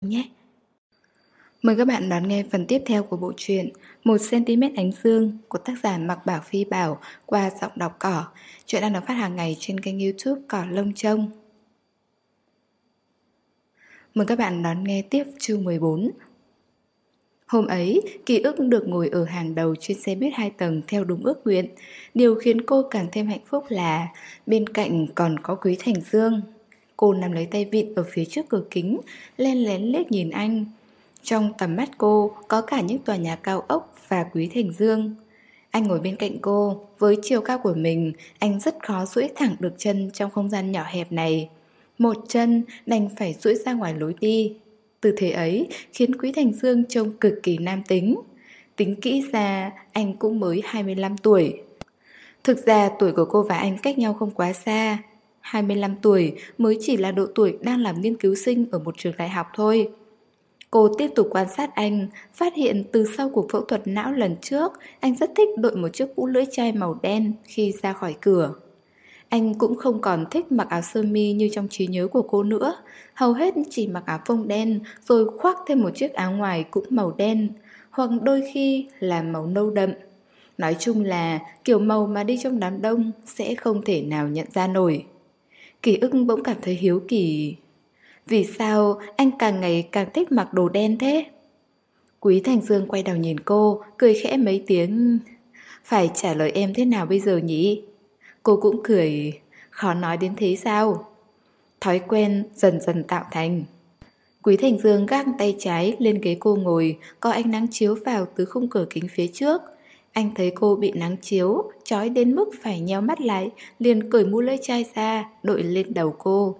nhé. Mời các bạn đón nghe phần tiếp theo của bộ truyện 1cm ánh dương của tác giả Mạc Bảo Phi Bảo qua giọng đọc cỏ. Chuyện đang được phát hàng ngày trên kênh youtube Cỏ Lông Trông. Mời các bạn đón nghe tiếp chương 14 Hôm ấy, ký ức được ngồi ở hàng đầu trên xe buýt hai tầng theo đúng ước nguyện. Điều khiến cô càng thêm hạnh phúc là bên cạnh còn có Quý Thành Dương. Cô nắm lấy tay vịn ở phía trước cửa kính, len lén liếc nhìn anh. Trong tầm mắt cô có cả những tòa nhà cao ốc và Quý Thành Dương. Anh ngồi bên cạnh cô, với chiều cao của mình, anh rất khó duỗi thẳng được chân trong không gian nhỏ hẹp này. Một chân đành phải duỗi ra ngoài lối đi. Tư thế ấy khiến Quý Thành Dương trông cực kỳ nam tính. Tính kỹ ra, anh cũng mới 25 tuổi. Thực ra tuổi của cô và anh cách nhau không quá xa. 25 tuổi mới chỉ là độ tuổi đang làm nghiên cứu sinh ở một trường đại học thôi. Cô tiếp tục quan sát anh, phát hiện từ sau cuộc phẫu thuật não lần trước, anh rất thích đội một chiếc mũ lưỡi chai màu đen khi ra khỏi cửa. Anh cũng không còn thích mặc áo sơ mi như trong trí nhớ của cô nữa, hầu hết chỉ mặc áo phông đen rồi khoác thêm một chiếc áo ngoài cũng màu đen, hoặc đôi khi là màu nâu đậm. Nói chung là kiểu màu mà đi trong đám đông sẽ không thể nào nhận ra nổi. Kỳ ức bỗng cảm thấy hiếu kỳ. Vì sao anh càng ngày càng thích mặc đồ đen thế? Quý Thành Dương quay đầu nhìn cô, cười khẽ mấy tiếng. Phải trả lời em thế nào bây giờ nhỉ? Cô cũng cười, khó nói đến thế sao? Thói quen dần dần tạo thành. Quý Thành Dương gác tay trái lên ghế cô ngồi, có ánh nắng chiếu vào từ khung cửa kính phía trước. Anh thấy cô bị nắng chiếu, chói đến mức phải nheo mắt lại, liền cởi mũ lưỡi chai ra, đội lên đầu cô.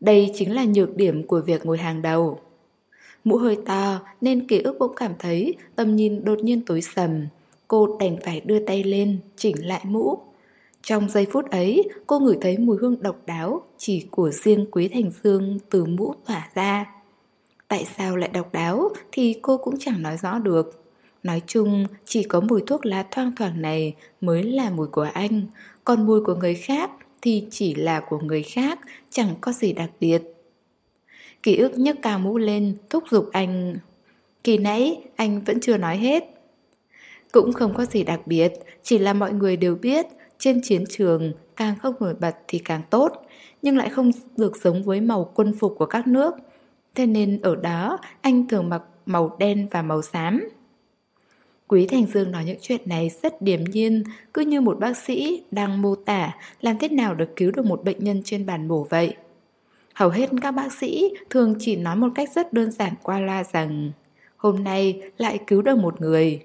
Đây chính là nhược điểm của việc ngồi hàng đầu. Mũ hơi to nên ký ức bỗng cảm thấy tầm nhìn đột nhiên tối sầm. Cô đành phải đưa tay lên, chỉnh lại mũ. Trong giây phút ấy, cô ngửi thấy mùi hương độc đáo chỉ của riêng Quý Thành Dương từ mũ tỏa ra. Tại sao lại độc đáo thì cô cũng chẳng nói rõ được. Nói chung, chỉ có mùi thuốc lá thoang thoảng này mới là mùi của anh, còn mùi của người khác thì chỉ là của người khác, chẳng có gì đặc biệt. Ký ức nhấc cao mũ lên, thúc giục anh. Kỳ nãy, anh vẫn chưa nói hết. Cũng không có gì đặc biệt, chỉ là mọi người đều biết, trên chiến trường càng không nổi bật thì càng tốt, nhưng lại không được giống với màu quân phục của các nước. Thế nên ở đó, anh thường mặc màu đen và màu xám. Quý Thành Dương nói những chuyện này rất điềm nhiên, cứ như một bác sĩ đang mô tả làm thế nào được cứu được một bệnh nhân trên bàn mổ vậy. Hầu hết các bác sĩ thường chỉ nói một cách rất đơn giản qua loa rằng hôm nay lại cứu được một người.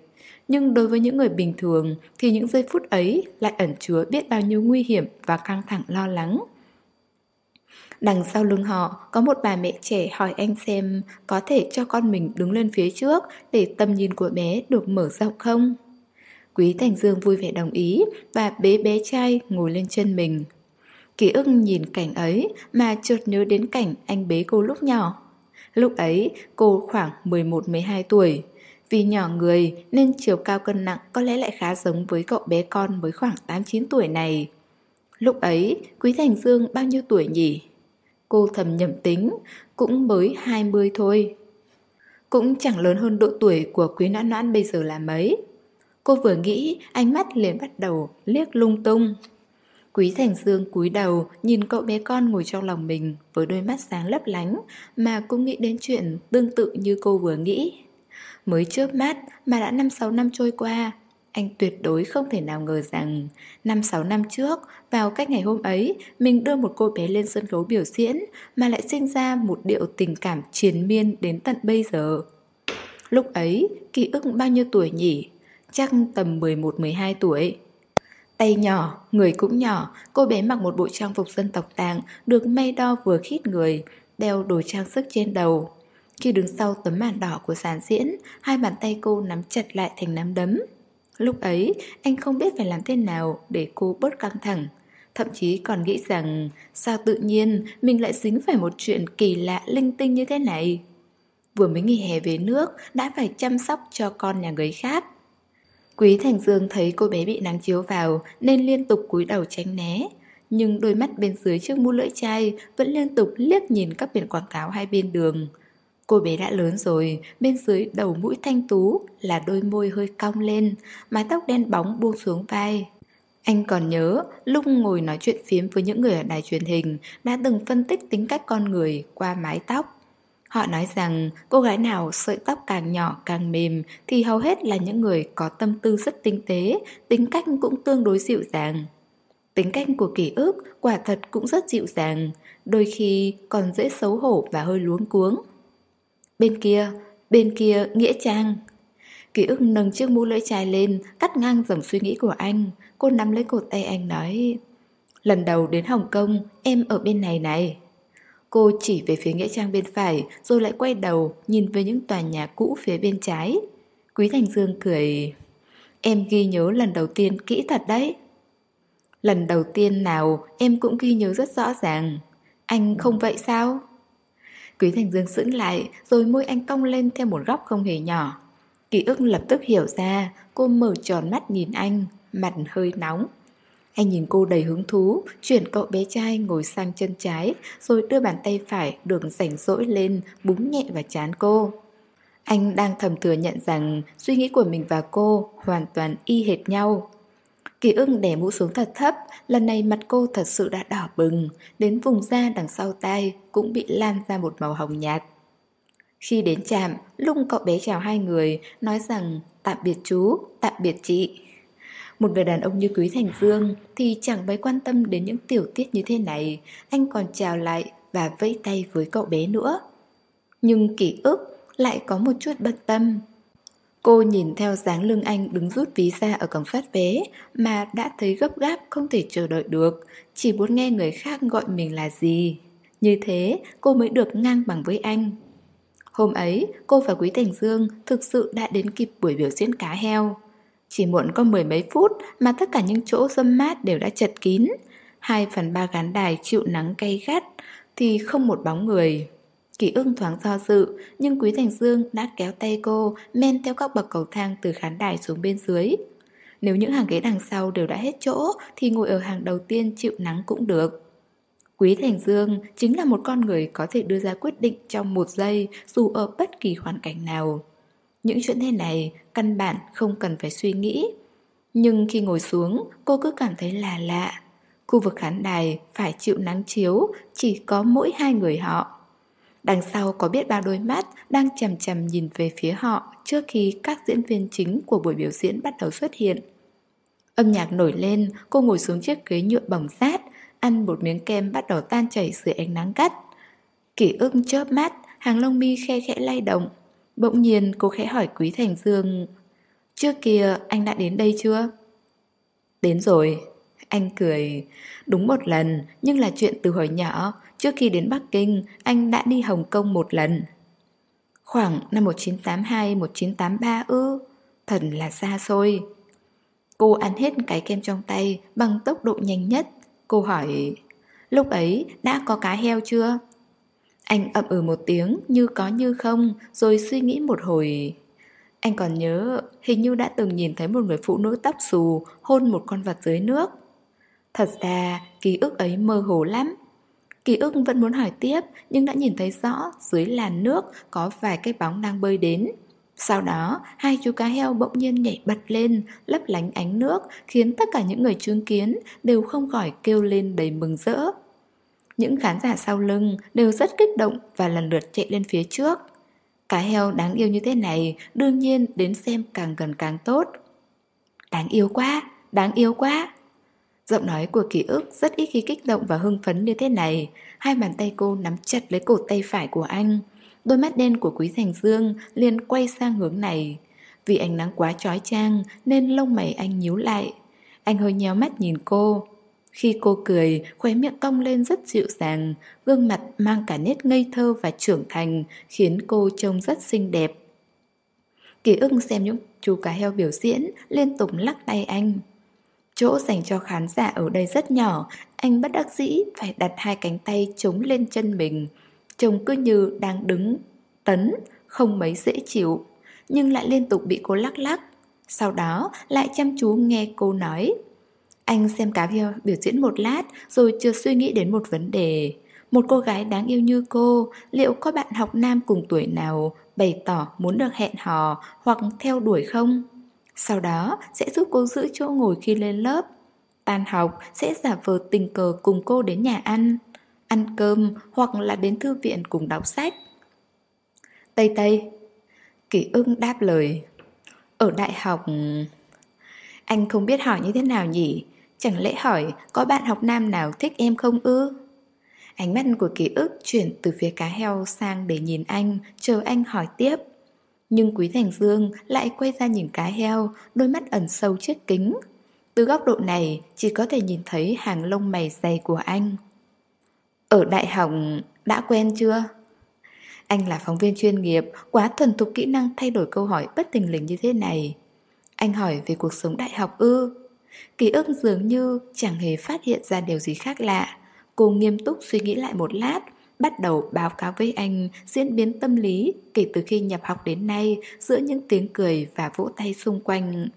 Nhưng đối với những người bình thường thì những giây phút ấy lại ẩn chứa biết bao nhiêu nguy hiểm và căng thẳng lo lắng. Đằng sau lưng họ, có một bà mẹ trẻ hỏi anh xem có thể cho con mình đứng lên phía trước để tầm nhìn của bé được mở rộng không? Quý Thành Dương vui vẻ đồng ý và bế bé trai ngồi lên chân mình. Ký ức nhìn cảnh ấy mà chợt nhớ đến cảnh anh bế cô lúc nhỏ. Lúc ấy, cô khoảng 11-12 tuổi. Vì nhỏ người nên chiều cao cân nặng có lẽ lại khá giống với cậu bé con mới khoảng 8-9 tuổi này. Lúc ấy, Quý Thành Dương bao nhiêu tuổi nhỉ? Cô thầm nhầm tính, cũng mới 20 thôi. Cũng chẳng lớn hơn độ tuổi của quý noãn noãn bây giờ là mấy. Cô vừa nghĩ, ánh mắt liền bắt đầu liếc lung tung. Quý Thành Dương cúi đầu nhìn cậu bé con ngồi trong lòng mình với đôi mắt sáng lấp lánh mà cũng nghĩ đến chuyện tương tự như cô vừa nghĩ. Mới trước mắt mà đã 5-6 năm trôi qua, anh tuyệt đối không thể nào ngờ rằng 5-6 năm trước, vào cách ngày hôm ấy, mình đưa một cô bé lên sân khấu biểu diễn mà lại sinh ra một điệu tình cảm triền miên đến tận bây giờ. Lúc ấy, ký ức bao nhiêu tuổi nhỉ? Chắc tầm 11-12 tuổi. Tay nhỏ, người cũng nhỏ, cô bé mặc một bộ trang phục dân tộc tàng được may đo vừa khít người, đeo đồ trang sức trên đầu. Khi đứng sau tấm màn đỏ của sàn diễn, hai bàn tay cô nắm chặt lại thành nắm đấm. Lúc ấy, anh không biết phải làm thế nào để cô bớt căng thẳng. Thậm chí còn nghĩ rằng sao tự nhiên mình lại dính phải một chuyện kỳ lạ linh tinh như thế này. Vừa mới nghỉ hè về nước đã phải chăm sóc cho con nhà người khác. Quý Thành Dương thấy cô bé bị nắng chiếu vào nên liên tục cúi đầu tránh né. Nhưng đôi mắt bên dưới chiếc mũ lưỡi chai vẫn liên tục liếc nhìn các biển quảng cáo hai bên đường. Cô bé đã lớn rồi, bên dưới đầu mũi thanh tú là đôi môi hơi cong lên, mái tóc đen bóng buông xuống vai. Anh còn nhớ, lúc ngồi nói chuyện phiếm với những người ở đài truyền hình đã từng phân tích tính cách con người qua mái tóc. Họ nói rằng cô gái nào sợi tóc càng nhỏ càng mềm thì hầu hết là những người có tâm tư rất tinh tế, tính cách cũng tương đối dịu dàng. Tính cách của ký ức quả thật cũng rất dịu dàng, đôi khi còn dễ xấu hổ và hơi luống cuống. Bên kia, bên kia Nghĩa Trang. Ký ức nâng chiếc mũ lưỡi chai lên, cắt ngang dòng suy nghĩ của anh. Cô nắm lấy cột tay anh nói, lần đầu đến Hồng Kông, em ở bên này này. Cô chỉ về phía Nghĩa Trang bên phải, rồi lại quay đầu, nhìn về những tòa nhà cũ phía bên trái. Quý Thành Dương cười, em ghi nhớ lần đầu tiên kỹ thật đấy. Lần đầu tiên nào em cũng ghi nhớ rất rõ ràng. Anh không vậy sao? Quý Thành Dương sững lại, Rồi môi anh cong lên theo một góc không hề nhỏ. Ký ức lập tức hiểu ra, Cô mở tròn mắt nhìn anh, Mặt hơi nóng. Anh nhìn cô đầy hứng thú, Chuyển cậu bé trai ngồi sang chân trái, Rồi đưa bàn tay phải đường rảnh rỗi lên, Búng nhẹ vào chán cô. Anh đang thầm thừa nhận rằng Suy nghĩ của mình và cô Hoàn toàn y hệt nhau. Kỳ ưng đè mũ xuống thật thấp, lần này mặt cô thật sự đã đỏ bừng, đến vùng da đằng sau tai cũng bị lan ra một màu hồng nhạt. Khi đến trạm, lung cậu bé chào hai người, nói rằng tạm biệt chú, tạm biệt chị. Một người đàn ông như Quý Thành Dương thì chẳng mấy quan tâm đến những tiểu tiết như thế này, anh còn chào lại và vẫy tay với cậu bé nữa. Nhưng ký ức lại có một chút bất tâm. Cô nhìn theo dáng lưng anh đứng rút ví ra ở cổng phát vé mà đã thấy gấp gáp không thể chờ đợi được, chỉ muốn nghe người khác gọi mình là gì. Như thế cô mới được ngang bằng với anh. Hôm ấy, cô và Quý Thành Dương thực sự đã đến kịp buổi biểu diễn cá heo. Chỉ muộn có mười mấy phút mà tất cả những chỗ dâm mát đều đã chật kín. Hai phần ba gán đài chịu nắng cay gắt thì không một bóng người. Kỳ ưng thoáng do dự, nhưng Quý Thành Dương đã kéo tay cô men theo các bậc cầu thang từ khán đài xuống bên dưới. Nếu những hàng ghế đằng sau đều đã hết chỗ thì ngồi ở hàng đầu tiên chịu nắng cũng được. Quý Thành Dương chính là một con người có thể đưa ra quyết định trong một giây dù ở bất kỳ hoàn cảnh nào. Những chuyện thế này căn bản không cần phải suy nghĩ. Nhưng khi ngồi xuống, cô cứ cảm thấy là lạ. Khu vực khán đài phải chịu nắng chiếu, chỉ có mỗi hai người họ. Đằng sau có biết bao đôi mắt đang chầm chầm nhìn về phía họ trước khi các diễn viên chính của buổi biểu diễn bắt đầu xuất hiện. Âm nhạc nổi lên, cô ngồi xuống chiếc ghế nhựa bỏng rát, ăn một miếng kem bắt đầu tan chảy dưới ánh nắng gắt. Kỷ ức chớp mắt, hàng lông mi khe khẽ lay động. Bỗng nhiên cô khẽ hỏi Quý Thành Dương Trước kia anh đã đến đây chưa? Đến rồi Anh cười Đúng một lần Nhưng là chuyện từ hồi nhỏ Trước khi đến Bắc Kinh, anh đã đi Hồng Kông một lần. Khoảng năm 1982-1983 ư, thần là xa xôi. Cô ăn hết cái kem trong tay bằng tốc độ nhanh nhất. Cô hỏi, lúc ấy đã có cá heo chưa? Anh ậm ừ một tiếng như có như không, rồi suy nghĩ một hồi. Anh còn nhớ, hình như đã từng nhìn thấy một người phụ nữ tóc xù hôn một con vật dưới nước. Thật ra, ký ức ấy mơ hồ lắm. Kỳ ức vẫn muốn hỏi tiếp nhưng đã nhìn thấy rõ dưới làn nước có vài cái bóng đang bơi đến. Sau đó, hai chú cá heo bỗng nhiên nhảy bật lên, lấp lánh ánh nước, khiến tất cả những người chứng kiến đều không khỏi kêu lên đầy mừng rỡ. Những khán giả sau lưng đều rất kích động và lần lượt chạy lên phía trước. Cá heo đáng yêu như thế này, đương nhiên đến xem càng gần càng tốt. Đáng yêu quá, đáng yêu quá. Giọng nói của ký ức rất ít khi kích động và hưng phấn như thế này. Hai bàn tay cô nắm chặt lấy cổ tay phải của anh. Đôi mắt đen của Quý Thành Dương liền quay sang hướng này. Vì ánh nắng quá trói trang nên lông mày anh nhíu lại. Anh hơi nhéo mắt nhìn cô. Khi cô cười, khóe miệng cong lên rất dịu dàng, gương mặt mang cả nét ngây thơ và trưởng thành, khiến cô trông rất xinh đẹp. Ký ức xem những chú cá heo biểu diễn, liên tục lắc tay anh. Chỗ dành cho khán giả ở đây rất nhỏ, anh bất đắc dĩ phải đặt hai cánh tay chống lên chân mình. Trông cứ như đang đứng, tấn, không mấy dễ chịu, nhưng lại liên tục bị cô lắc lắc. Sau đó lại chăm chú nghe cô nói. Anh xem cá heo biểu diễn một lát rồi chưa suy nghĩ đến một vấn đề. một cô gái đáng yêu như cô, liệu có bạn học nam cùng tuổi nào bày tỏ muốn được hẹn hò hoặc theo đuổi không? Sau đó sẽ giúp cô giữ chỗ ngồi khi lên lớp. Tan học sẽ giả vờ tình cờ cùng cô đến nhà ăn, ăn cơm hoặc là đến thư viện cùng đọc sách. Tây Tây Kỷ ưng đáp lời Ở đại học... Anh không biết hỏi như thế nào nhỉ? Chẳng lẽ hỏi có bạn học nam nào thích em không ư? Ánh mắt của ký ức chuyển từ phía cá heo sang để nhìn anh, chờ anh hỏi tiếp. Nhưng Quý Thành Dương lại quay ra nhìn cá heo, đôi mắt ẩn sâu chiếc kính. Từ góc độ này, chỉ có thể nhìn thấy hàng lông mày dày của anh. Ở đại học, đã quen chưa? Anh là phóng viên chuyên nghiệp, quá thuần thục kỹ năng thay đổi câu hỏi bất tình lình như thế này. Anh hỏi về cuộc sống đại học ư? Ký ức dường như chẳng hề phát hiện ra điều gì khác lạ. Cô nghiêm túc suy nghĩ lại một lát, bắt đầu báo cáo với anh diễn biến tâm lý kể từ khi nhập học đến nay giữa những tiếng cười và vỗ tay xung quanh.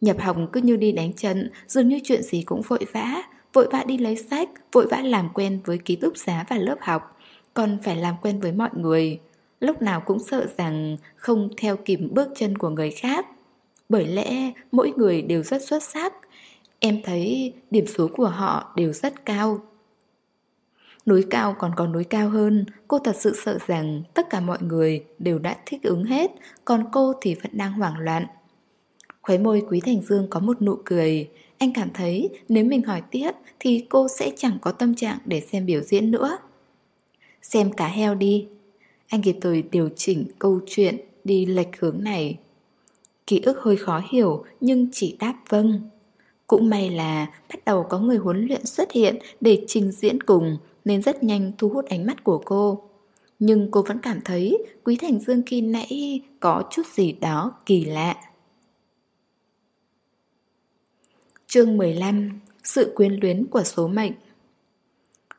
Nhập học cứ như đi đánh trận, dường như chuyện gì cũng vội vã, vội vã đi lấy sách, vội vã làm quen với ký túc xá và lớp học, còn phải làm quen với mọi người. Lúc nào cũng sợ rằng không theo kịp bước chân của người khác. Bởi lẽ mỗi người đều rất xuất sắc, em thấy điểm số của họ đều rất cao. Núi cao còn có núi cao hơn, cô thật sự sợ rằng tất cả mọi người đều đã thích ứng hết, còn cô thì vẫn đang hoảng loạn. Khóe môi Quý Thành Dương có một nụ cười, anh cảm thấy nếu mình hỏi tiếp thì cô sẽ chẳng có tâm trạng để xem biểu diễn nữa. Xem cá heo đi. Anh kịp thời điều chỉnh câu chuyện đi lệch hướng này. Ký ức hơi khó hiểu nhưng chỉ đáp vâng. Cũng may là bắt đầu có người huấn luyện xuất hiện để trình diễn cùng nên rất nhanh thu hút ánh mắt của cô. Nhưng cô vẫn cảm thấy Quý Thành Dương khi nãy có chút gì đó kỳ lạ. Chương 15 Sự quyến luyến của số mệnh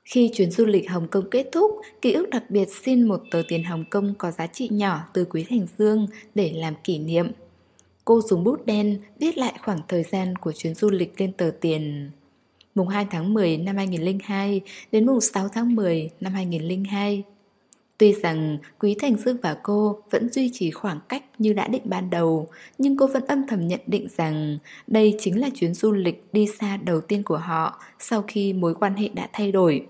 Khi chuyến du lịch Hồng Kông kết thúc, ký ức đặc biệt xin một tờ tiền Hồng Kông có giá trị nhỏ từ Quý Thành Dương để làm kỷ niệm. Cô dùng bút đen viết lại khoảng thời gian của chuyến du lịch lên tờ tiền mùng 2 tháng 10 năm 2002 đến mùng 6 tháng 10 năm 2002. Tuy rằng Quý Thành Dương và cô vẫn duy trì khoảng cách như đã định ban đầu, nhưng cô vẫn âm thầm nhận định rằng đây chính là chuyến du lịch đi xa đầu tiên của họ sau khi mối quan hệ đã thay đổi.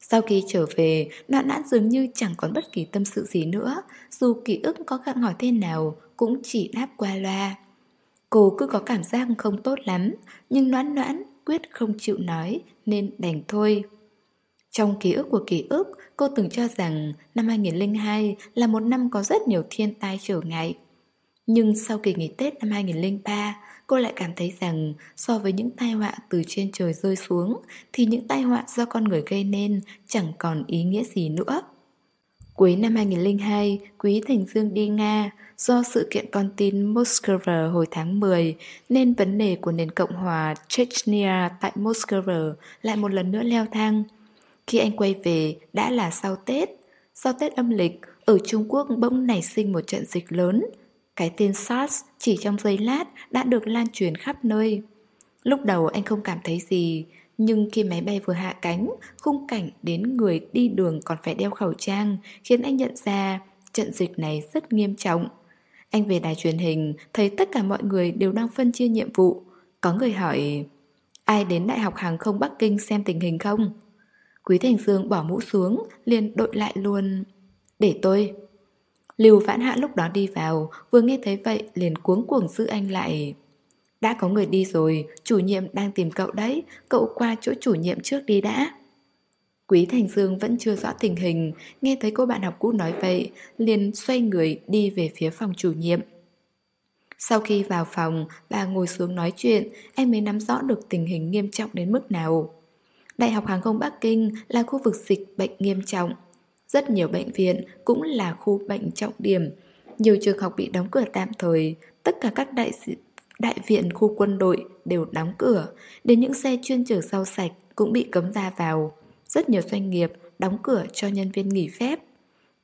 Sau khi trở về, nạn nãn dường như chẳng còn bất kỳ tâm sự gì nữa, dù ký ức có gặng hỏi thế nào cũng chỉ đáp qua loa. Cô cứ có cảm giác không tốt lắm, nhưng noãn noãn quyết không chịu nói nên đành thôi. Trong ký ức của ký ức, cô từng cho rằng năm 2002 là một năm có rất nhiều thiên tai trở ngại. Nhưng sau kỳ nghỉ Tết năm 2003, cô lại cảm thấy rằng so với những tai họa từ trên trời rơi xuống thì những tai họa do con người gây nên chẳng còn ý nghĩa gì nữa. Cuối năm 2002, Quý Thành Dương đi Nga, do sự kiện con tin Moscow hồi tháng 10 nên vấn đề của nền Cộng hòa Chechnya tại Moscow lại một lần nữa leo thang. Khi anh quay về đã là sau Tết. Sau Tết âm lịch, ở Trung Quốc bỗng nảy sinh một trận dịch lớn. Cái tên SARS chỉ trong giây lát đã được lan truyền khắp nơi. Lúc đầu anh không cảm thấy gì, nhưng khi máy bay vừa hạ cánh, khung cảnh đến người đi đường còn phải đeo khẩu trang khiến anh nhận ra trận dịch này rất nghiêm trọng. Anh về đài truyền hình, thấy tất cả mọi người đều đang phân chia nhiệm vụ. Có người hỏi, ai đến Đại học Hàng không Bắc Kinh xem tình hình không? Quý Thành Dương bỏ mũ xuống, liền đội lại luôn. Để tôi. Lưu Vãn Hạ lúc đó đi vào, vừa nghe thấy vậy liền cuống cuồng giữ anh lại. Đã có người đi rồi, chủ nhiệm đang tìm cậu đấy, cậu qua chỗ chủ nhiệm trước đi đã. Quý Thành Dương vẫn chưa rõ tình hình, nghe thấy cô bạn học cũ nói vậy, liền xoay người đi về phía phòng chủ nhiệm. Sau khi vào phòng, bà ngồi xuống nói chuyện, em mới nắm rõ được tình hình nghiêm trọng đến mức nào. Đại học Hàng không Bắc Kinh là khu vực dịch bệnh nghiêm trọng. Rất nhiều bệnh viện cũng là khu bệnh trọng điểm. Nhiều trường học bị đóng cửa tạm thời, tất cả các đại đại viện khu quân đội đều đóng cửa, đến những xe chuyên chở rau sạch cũng bị cấm ra vào. Rất nhiều doanh nghiệp đóng cửa cho nhân viên nghỉ phép.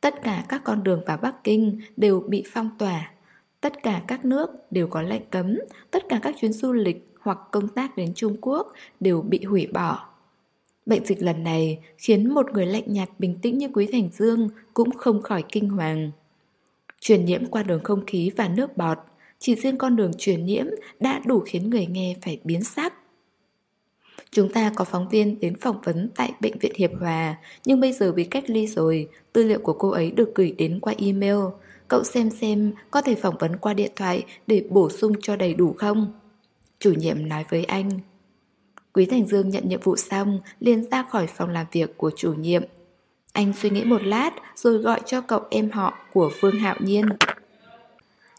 Tất cả các con đường vào Bắc Kinh đều bị phong tỏa. Tất cả các nước đều có lệnh cấm, tất cả các chuyến du lịch hoặc công tác đến Trung Quốc đều bị hủy bỏ. Bệnh dịch lần này khiến một người lạnh nhạt bình tĩnh như Quý Thành Dương cũng không khỏi kinh hoàng. Truyền nhiễm qua đường không khí và nước bọt, chỉ riêng con đường truyền nhiễm đã đủ khiến người nghe phải biến sắc. Chúng ta có phóng viên đến phỏng vấn tại Bệnh viện Hiệp Hòa, nhưng bây giờ bị cách ly rồi, tư liệu của cô ấy được gửi đến qua email. Cậu xem xem có thể phỏng vấn qua điện thoại để bổ sung cho đầy đủ không? Chủ nhiệm nói với anh. Quý Thành Dương nhận nhiệm vụ xong, liền ra khỏi phòng làm việc của chủ nhiệm. Anh suy nghĩ một lát rồi gọi cho cậu em họ của Phương Hạo Nhiên.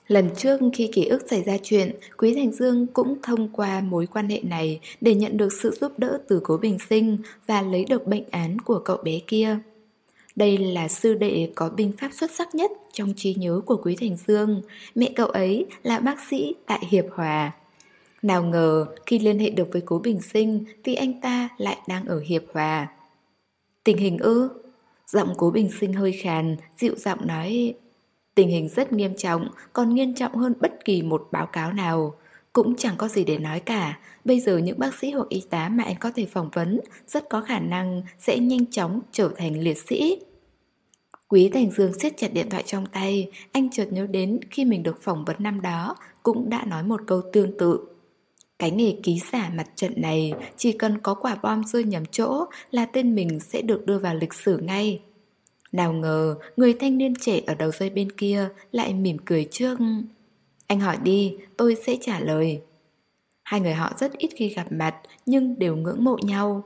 Lần trước khi ký ức xảy ra chuyện, Quý Thành Dương cũng thông qua mối quan hệ này để nhận được sự giúp đỡ từ cố bình sinh và lấy được bệnh án của cậu bé kia. Đây là sư đệ có binh pháp xuất sắc nhất trong trí nhớ của Quý Thành Dương. Mẹ cậu ấy là bác sĩ tại Hiệp Hòa. Nào ngờ khi liên hệ được với cố bình sinh thì anh ta lại đang ở Hiệp Hòa. Tình hình ư? Giọng cố bình sinh hơi khàn, dịu giọng nói Tình hình rất nghiêm trọng, còn nghiêm trọng hơn bất kỳ một báo cáo nào. Cũng chẳng có gì để nói cả, bây giờ những bác sĩ hoặc y tá mà anh có thể phỏng vấn rất có khả năng sẽ nhanh chóng trở thành liệt sĩ. Quý Thành Dương siết chặt điện thoại trong tay, anh chợt nhớ đến khi mình được phỏng vấn năm đó cũng đã nói một câu tương tự. Cái nghề ký giả mặt trận này chỉ cần có quả bom rơi nhầm chỗ là tên mình sẽ được đưa vào lịch sử ngay. Nào ngờ người thanh niên trẻ ở đầu dây bên kia lại mỉm cười trước. Anh hỏi đi, tôi sẽ trả lời. Hai người họ rất ít khi gặp mặt nhưng đều ngưỡng mộ nhau.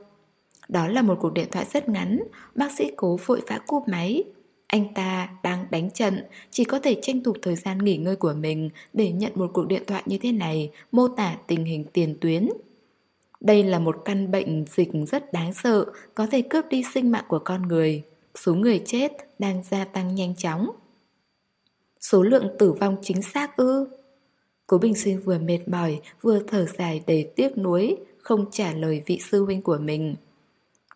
Đó là một cuộc điện thoại rất ngắn, bác sĩ cố vội vã cúp máy. Anh ta đang đánh trận, chỉ có thể tranh thủ thời gian nghỉ ngơi của mình để nhận một cuộc điện thoại như thế này, mô tả tình hình tiền tuyến. Đây là một căn bệnh dịch rất đáng sợ, có thể cướp đi sinh mạng của con người số người chết đang gia tăng nhanh chóng. Số lượng tử vong chính xác ư? Cố Bình Sinh vừa mệt mỏi, vừa thở dài đầy tiếc nuối, không trả lời vị sư huynh của mình.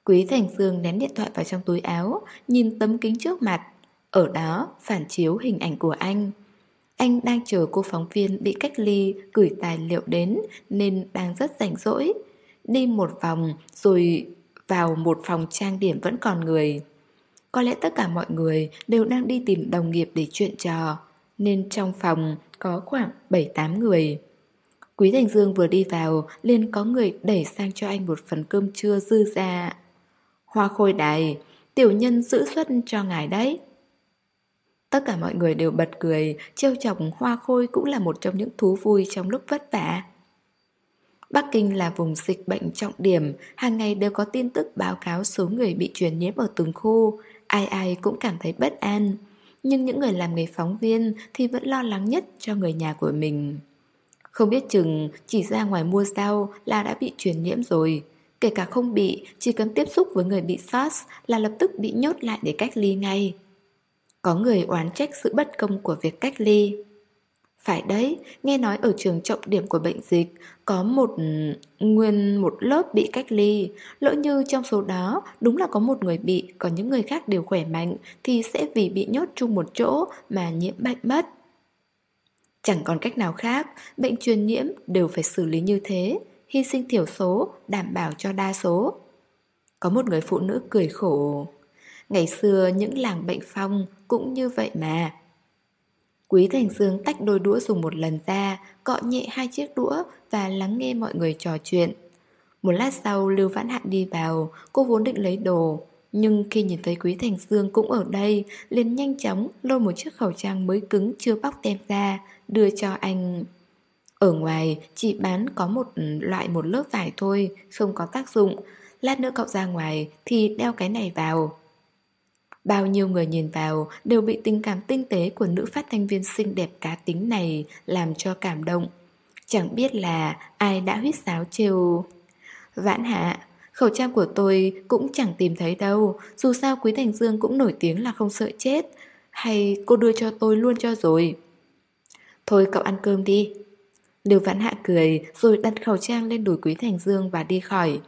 Quý Thành Dương ném điện thoại vào trong túi áo, nhìn tấm kính trước mặt. Ở đó phản chiếu hình ảnh của anh. Anh đang chờ cô phóng viên bị cách ly gửi tài liệu đến nên đang rất rảnh rỗi. Đi một vòng rồi vào một phòng trang điểm vẫn còn người. Có lẽ tất cả mọi người đều đang đi tìm đồng nghiệp để chuyện trò Nên trong phòng có khoảng 7-8 người. Quý Thành Dương vừa đi vào liền có người đẩy sang cho anh một phần cơm trưa dư ra. Hoa khôi đài, tiểu nhân giữ xuất cho ngài đấy. Tất cả mọi người đều bật cười, trêu chọc hoa khôi cũng là một trong những thú vui trong lúc vất vả. Bắc Kinh là vùng dịch bệnh trọng điểm, hàng ngày đều có tin tức báo cáo số người bị truyền nhiễm ở từng khu, Ai ai cũng cảm thấy bất an. Nhưng những người làm nghề phóng viên Thì vẫn lo lắng nhất cho người nhà của mình. Không biết chừng Chỉ ra ngoài mua rau là đã bị truyền nhiễm rồi. Kể cả không bị, Chỉ cần tiếp xúc với người bị SARS Là lập tức bị nhốt lại để cách ly ngay. Có người oán trách sự bất công của việc cách ly phải đấy, nghe nói ở trường trọng điểm của bệnh dịch có một ừ, nguyên một lớp bị cách ly. Lỡ như trong số đó đúng là có một người bị, còn những người khác đều khỏe mạnh thì sẽ vì bị nhốt chung một chỗ mà nhiễm bệnh mất. Chẳng còn cách nào khác, bệnh truyền nhiễm đều phải xử lý như thế, hy sinh thiểu số, đảm bảo cho đa số. Có một người phụ nữ cười khổ. Ngày xưa những làng bệnh phong cũng như vậy mà. Quý Thành Dương tách đôi đũa dùng một lần ra, cọ nhẹ hai chiếc đũa và lắng nghe mọi người trò chuyện. Một lát sau Lưu Vãn Hạn đi vào, cô vốn định lấy đồ. Nhưng khi nhìn thấy Quý Thành Dương cũng ở đây, liền nhanh chóng lôi một chiếc khẩu trang mới cứng chưa bóc tem ra, đưa cho anh. Ở ngoài chỉ bán có một ừ, loại một lớp vải thôi, không có tác dụng. Lát nữa cậu ra ngoài thì đeo cái này vào. Bao nhiêu người nhìn vào đều bị tình cảm tinh tế của nữ phát thanh viên xinh đẹp cá tính này làm cho cảm động. Chẳng biết là ai đã huyết sáo trêu. Vãn hạ, khẩu trang của tôi cũng chẳng tìm thấy đâu, dù sao Quý Thành Dương cũng nổi tiếng là không sợ chết. Hay cô đưa cho tôi luôn cho rồi. Thôi cậu ăn cơm đi. Lưu Vãn Hạ cười rồi đặt khẩu trang lên đùi Quý Thành Dương và đi khỏi.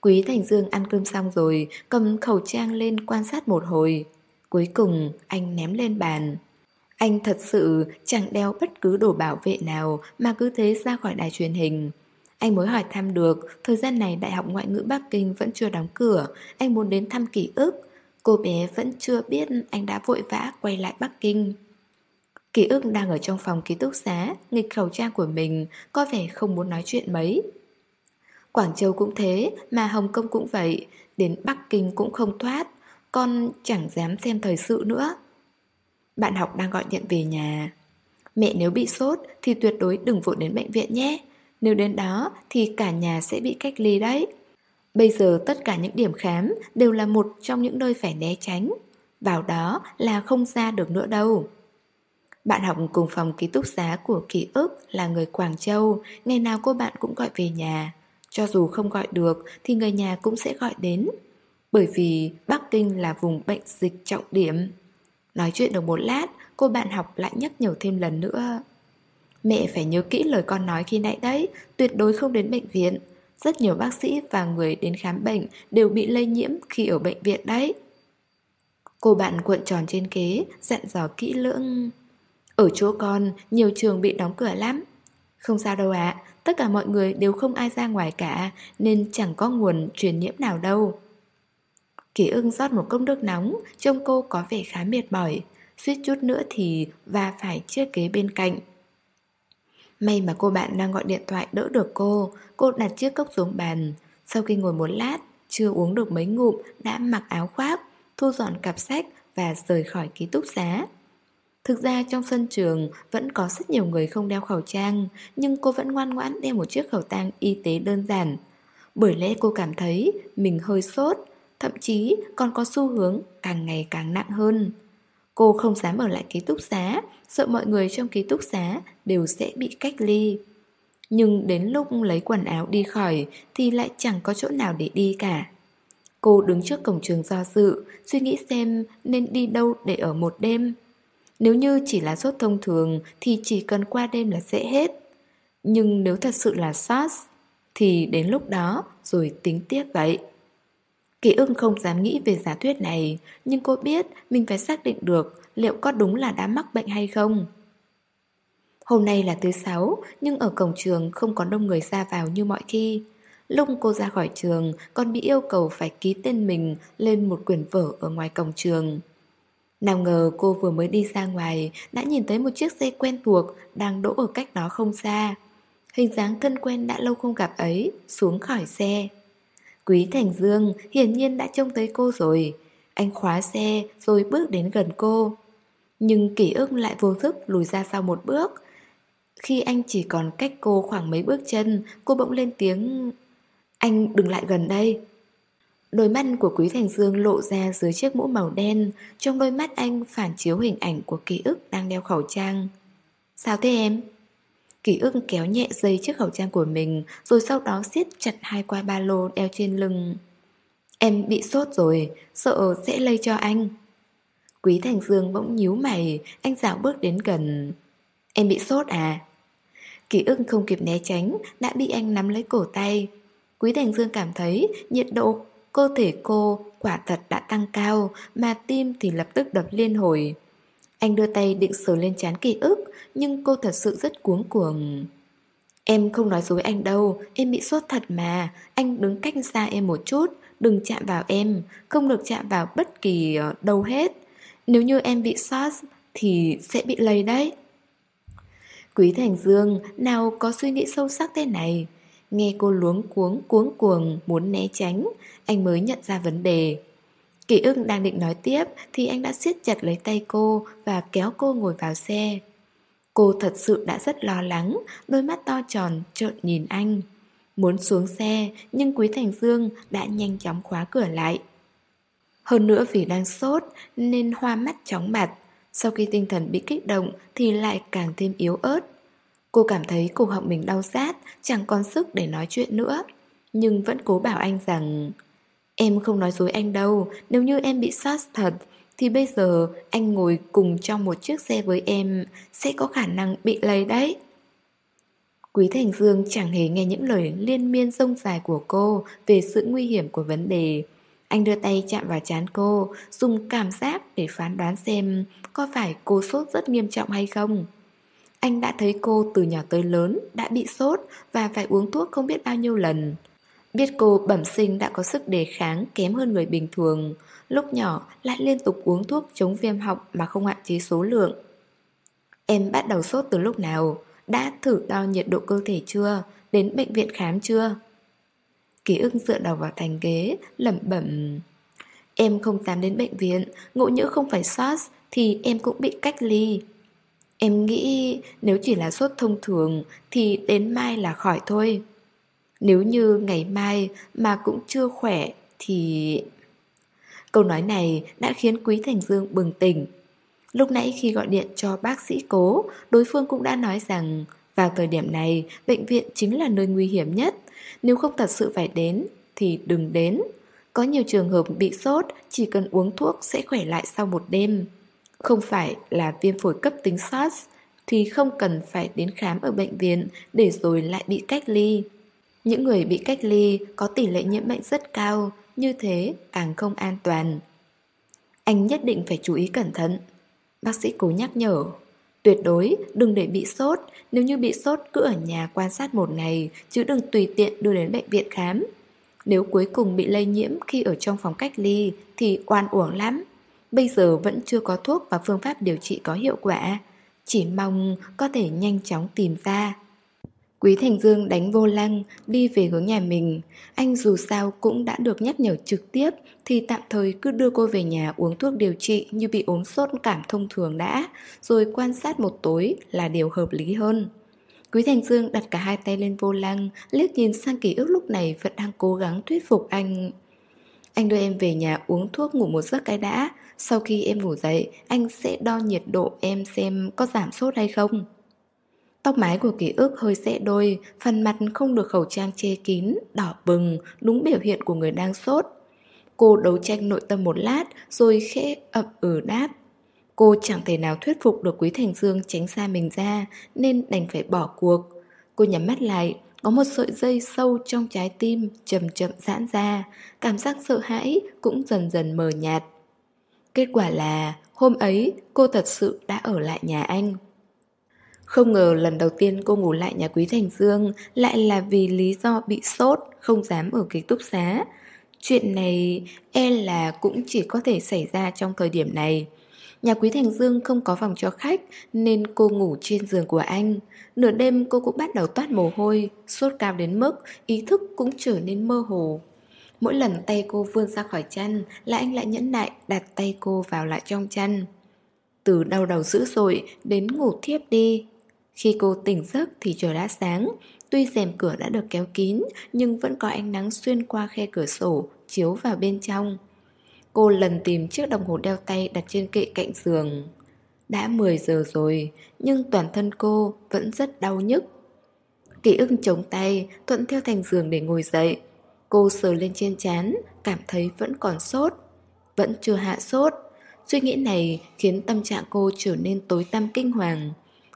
Quý Thành Dương ăn cơm xong rồi, cầm khẩu trang lên quan sát một hồi. Cuối cùng, anh ném lên bàn. Anh thật sự chẳng đeo bất cứ đồ bảo vệ nào mà cứ thế ra khỏi đài truyền hình. Anh mới hỏi thăm được, thời gian này Đại học Ngoại ngữ Bắc Kinh vẫn chưa đóng cửa, anh muốn đến thăm ký ức. Cô bé vẫn chưa biết anh đã vội vã quay lại Bắc Kinh. Ký ức đang ở trong phòng ký túc xá, nghịch khẩu trang của mình, có vẻ không muốn nói chuyện mấy. Quảng Châu cũng thế, mà Hồng Kông cũng vậy, đến Bắc Kinh cũng không thoát, con chẳng dám xem thời sự nữa. Bạn học đang gọi điện về nhà. Mẹ nếu bị sốt thì tuyệt đối đừng vội đến bệnh viện nhé. Nếu đến đó thì cả nhà sẽ bị cách ly đấy. Bây giờ tất cả những điểm khám đều là một trong những nơi phải né tránh. Vào đó là không ra được nữa đâu. Bạn học cùng phòng ký túc xá của ký ức là người Quảng Châu, ngày nào cô bạn cũng gọi về nhà. Cho dù không gọi được thì người nhà cũng sẽ gọi đến. Bởi vì Bắc Kinh là vùng bệnh dịch trọng điểm. Nói chuyện được một lát, cô bạn học lại nhắc nhở thêm lần nữa. Mẹ phải nhớ kỹ lời con nói khi nãy đấy, tuyệt đối không đến bệnh viện. Rất nhiều bác sĩ và người đến khám bệnh đều bị lây nhiễm khi ở bệnh viện đấy. Cô bạn cuộn tròn trên kế, dặn dò kỹ lưỡng. Ở chỗ con, nhiều trường bị đóng cửa lắm. Không sao đâu ạ, tất cả mọi người đều không ai ra ngoài cả, nên chẳng có nguồn truyền nhiễm nào đâu. Kỷ ưng rót một cốc nước nóng, trông cô có vẻ khá mệt mỏi, suýt chút nữa thì và phải chiếc kế bên cạnh. May mà cô bạn đang gọi điện thoại đỡ được cô, cô đặt chiếc cốc xuống bàn. Sau khi ngồi một lát, chưa uống được mấy ngụm, đã mặc áo khoác, thu dọn cặp sách và rời khỏi ký túc xá. Thực ra trong sân trường vẫn có rất nhiều người không đeo khẩu trang, nhưng cô vẫn ngoan ngoãn đeo một chiếc khẩu trang y tế đơn giản. Bởi lẽ cô cảm thấy mình hơi sốt, thậm chí còn có xu hướng càng ngày càng nặng hơn. Cô không dám ở lại ký túc xá, sợ mọi người trong ký túc xá đều sẽ bị cách ly. Nhưng đến lúc lấy quần áo đi khỏi thì lại chẳng có chỗ nào để đi cả. Cô đứng trước cổng trường do dự, suy nghĩ xem nên đi đâu để ở một đêm. Nếu như chỉ là sốt thông thường thì chỉ cần qua đêm là sẽ hết. Nhưng nếu thật sự là SARS thì đến lúc đó rồi tính tiếp vậy. Kỳ ưng không dám nghĩ về giả thuyết này, nhưng cô biết mình phải xác định được liệu có đúng là đã mắc bệnh hay không. Hôm nay là thứ sáu, nhưng ở cổng trường không có đông người ra vào như mọi khi. Lúc cô ra khỏi trường, còn bị yêu cầu phải ký tên mình lên một quyển vở ở ngoài cổng trường. Nào ngờ cô vừa mới đi ra ngoài, đã nhìn thấy một chiếc xe quen thuộc đang đỗ ở cách đó không xa. Hình dáng thân quen đã lâu không gặp ấy, xuống khỏi xe. Quý Thành Dương hiển nhiên đã trông thấy cô rồi. Anh khóa xe rồi bước đến gần cô. Nhưng kỷ ức lại vô thức lùi ra sau một bước. Khi anh chỉ còn cách cô khoảng mấy bước chân, cô bỗng lên tiếng Anh đừng lại gần đây. Đôi mắt của Quý Thành Dương lộ ra dưới chiếc mũ màu đen, trong đôi mắt anh phản chiếu hình ảnh của ký ức đang đeo khẩu trang. Sao thế em? Ký ức kéo nhẹ dây chiếc khẩu trang của mình Rồi sau đó siết chặt hai quai ba lô đeo trên lưng. Em bị sốt rồi Sợ sẽ lây cho anh. Quý Thành Dương bỗng nhíu mày Anh dạo bước đến gần. Em bị sốt à? Ký ức không kịp né tránh Đã bị anh nắm lấy cổ tay. Quý Thành Dương cảm thấy nhiệt độ cơ thể cô quả thật đã tăng cao Mà tim thì lập tức đập liên hồi. Anh đưa tay định sờ lên chán ký ức, Nhưng cô thật sự rất cuống cuồng. Em không nói dối anh đâu, Em bị sốt thật mà. Anh đứng cách xa em một chút, Đừng chạm vào em, Không được chạm vào bất kỳ ờ, đâu hết. Nếu như em bị sốt Thì sẽ bị lây đấy. Quý Thành Dương, Nào có suy nghĩ sâu sắc thế này? Nghe cô luống cuống cuống cuồng Muốn né tránh Anh mới nhận ra vấn đề Kỳ ưng đang định nói tiếp thì anh đã siết chặt lấy tay cô và kéo cô ngồi vào xe. Cô thật sự đã rất lo lắng, đôi mắt to tròn trợn nhìn anh. Muốn xuống xe nhưng Quý Thành Dương đã nhanh chóng khóa cửa lại. Hơn nữa vì đang sốt nên hoa mắt chóng mặt. Sau khi tinh thần bị kích động thì lại càng thêm yếu ớt. Cô cảm thấy cổ họng mình đau rát, chẳng còn sức để nói chuyện nữa. Nhưng vẫn cố bảo anh rằng Em không nói dối anh đâu, nếu như em bị SARS thật, thì bây giờ anh ngồi cùng trong một chiếc xe với em sẽ có khả năng bị lây đấy. Quý Thành Dương chẳng hề nghe những lời liên miên rông dài của cô về sự nguy hiểm của vấn đề. Anh đưa tay chạm vào chán cô, dùng cảm giác để phán đoán xem có phải cô sốt rất nghiêm trọng hay không. Anh đã thấy cô từ nhỏ tới lớn đã bị sốt và phải uống thuốc không biết bao nhiêu lần. Biết cô bẩm sinh đã có sức đề kháng kém hơn người bình thường, lúc nhỏ lại liên tục uống thuốc chống viêm họng mà không hạn chế số lượng. Em bắt đầu sốt từ lúc nào? Đã thử đo nhiệt độ cơ thể chưa? Đến bệnh viện khám chưa? Ký ức dựa đầu vào thành ghế, lẩm bẩm. Em không dám đến bệnh viện, ngộ nhỡ không phải SARS thì em cũng bị cách ly. Em nghĩ nếu chỉ là sốt thông thường thì đến mai là khỏi thôi. Nếu như ngày mai mà cũng chưa khỏe thì... Câu nói này đã khiến Quý Thành Dương bừng tỉnh. Lúc nãy khi gọi điện cho bác sĩ cố, đối phương cũng đã nói rằng vào thời điểm này, bệnh viện chính là nơi nguy hiểm nhất. Nếu không thật sự phải đến, thì đừng đến. Có nhiều trường hợp bị sốt, chỉ cần uống thuốc sẽ khỏe lại sau một đêm. Không phải là viêm phổi cấp tính SARS, thì không cần phải đến khám ở bệnh viện để rồi lại bị cách ly. Những người bị cách ly có tỷ lệ nhiễm bệnh rất cao, như thế càng không an toàn. Anh nhất định phải chú ý cẩn thận. Bác sĩ cố nhắc nhở. Tuyệt đối đừng để bị sốt, nếu như bị sốt cứ ở nhà quan sát một ngày, chứ đừng tùy tiện đưa đến bệnh viện khám. Nếu cuối cùng bị lây nhiễm khi ở trong phòng cách ly thì oan uổng lắm. Bây giờ vẫn chưa có thuốc và phương pháp điều trị có hiệu quả, chỉ mong có thể nhanh chóng tìm ra. Quý Thành Dương đánh vô lăng, đi về hướng nhà mình. Anh dù sao cũng đã được nhắc nhở trực tiếp, thì tạm thời cứ đưa cô về nhà uống thuốc điều trị như bị ốm sốt cảm thông thường đã, rồi quan sát một tối là điều hợp lý hơn. Quý Thành Dương đặt cả hai tay lên vô lăng, liếc nhìn sang ký ức lúc này vẫn đang cố gắng thuyết phục anh. Anh đưa em về nhà uống thuốc ngủ một giấc cái đã, sau khi em ngủ dậy, anh sẽ đo nhiệt độ em xem có giảm sốt hay không. Tóc mái của ký ức hơi rẽ đôi, phần mặt không được khẩu trang che kín, đỏ bừng, đúng biểu hiện của người đang sốt. Cô đấu tranh nội tâm một lát, rồi khẽ ậm ừ đáp. Cô chẳng thể nào thuyết phục được Quý Thành Dương tránh xa mình ra, nên đành phải bỏ cuộc. Cô nhắm mắt lại, có một sợi dây sâu trong trái tim chậm chậm giãn ra, cảm giác sợ hãi cũng dần dần mờ nhạt. Kết quả là hôm ấy cô thật sự đã ở lại nhà anh. Không ngờ lần đầu tiên cô ngủ lại nhà Quý Thành Dương lại là vì lý do bị sốt, không dám ở ký túc xá. Chuyện này e là cũng chỉ có thể xảy ra trong thời điểm này. Nhà Quý Thành Dương không có phòng cho khách nên cô ngủ trên giường của anh. Nửa đêm cô cũng bắt đầu toát mồ hôi, sốt cao đến mức ý thức cũng trở nên mơ hồ. Mỗi lần tay cô vươn ra khỏi chăn là anh lại nhẫn nại đặt tay cô vào lại trong chăn. Từ đau đầu dữ dội đến ngủ thiếp đi. Khi cô tỉnh giấc thì trời đã sáng, tuy rèm cửa đã được kéo kín nhưng vẫn có ánh nắng xuyên qua khe cửa sổ, chiếu vào bên trong. Cô lần tìm chiếc đồng hồ đeo tay đặt trên kệ cạnh giường. Đã 10 giờ rồi, nhưng toàn thân cô vẫn rất đau nhức. Ký ức chống tay, thuận theo thành giường để ngồi dậy. Cô sờ lên trên chán, cảm thấy vẫn còn sốt. Vẫn chưa hạ sốt. Suy nghĩ này khiến tâm trạng cô trở nên tối tăm kinh hoàng.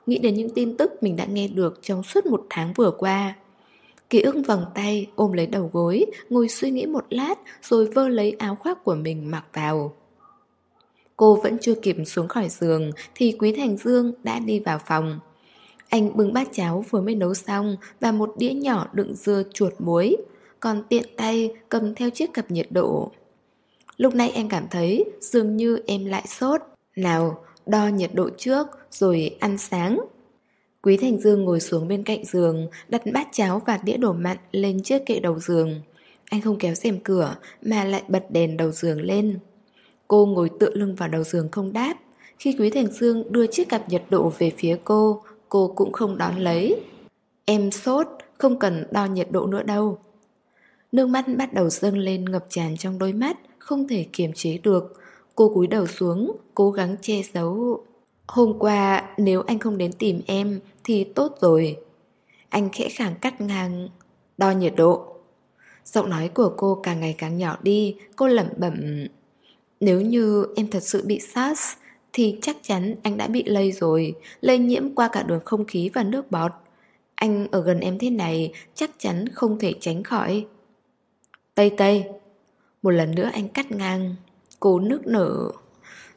Nghĩ đến những tin tức mình đã nghe được trong suốt một tháng vừa qua. Ký ức vòng tay ôm lấy đầu gối, ngồi suy nghĩ một lát rồi vơ lấy áo khoác của mình mặc vào. Cô vẫn chưa kịp xuống khỏi giường thì Quý Thành Dương đã đi vào phòng. Anh bưng bát cháo vừa mới nấu xong và một đĩa nhỏ đựng dưa chuột muối, còn tiện tay cầm theo chiếc cặp nhiệt độ. Lúc này em cảm thấy dường như em lại sốt. Nào, đo nhiệt độ trước rồi ăn sáng. Quý Thành Dương ngồi xuống bên cạnh giường, đặt bát cháo và đĩa đổ mặn lên chiếc kệ đầu giường. Anh không kéo rèm cửa mà lại bật đèn đầu giường lên. Cô ngồi tựa lưng vào đầu giường không đáp. Khi Quý Thành Dương đưa chiếc cặp nhiệt độ về phía cô, cô cũng không đón lấy. Em sốt, không cần đo nhiệt độ nữa đâu. Nước mắt bắt đầu dâng lên ngập tràn trong đôi mắt, không thể kiềm chế được. Cô cúi đầu xuống, cố gắng che giấu. Hôm qua nếu anh không đến tìm em thì tốt rồi. Anh khẽ khàng cắt ngang, đo nhiệt độ. Giọng nói của cô càng ngày càng nhỏ đi, cô lẩm bẩm. Nếu như em thật sự bị SARS thì chắc chắn anh đã bị lây rồi, lây nhiễm qua cả đường không khí và nước bọt. Anh ở gần em thế này chắc chắn không thể tránh khỏi. Tây Tây Một lần nữa anh cắt ngang Cô nước nở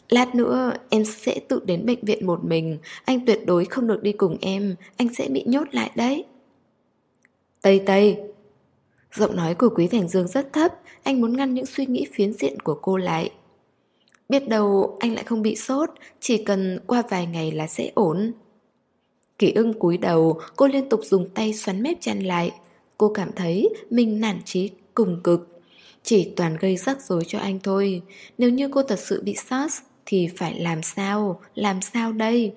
Lát nữa em sẽ tự đến bệnh viện một mình. Anh tuyệt đối không được đi cùng em. Anh sẽ bị nhốt lại đấy. Tây Tây. Giọng nói của Quý Thành Dương rất thấp. Anh muốn ngăn những suy nghĩ phiến diện của cô lại. Biết đâu anh lại không bị sốt. Chỉ cần qua vài ngày là sẽ ổn. Kỷ ưng cúi đầu. Cô liên tục dùng tay xoắn mép chăn lại. Cô cảm thấy mình nản trí cùng cực. Chỉ toàn gây rắc rối cho anh thôi. Nếu như cô thật sự bị SARS thì phải làm sao Làm sao đây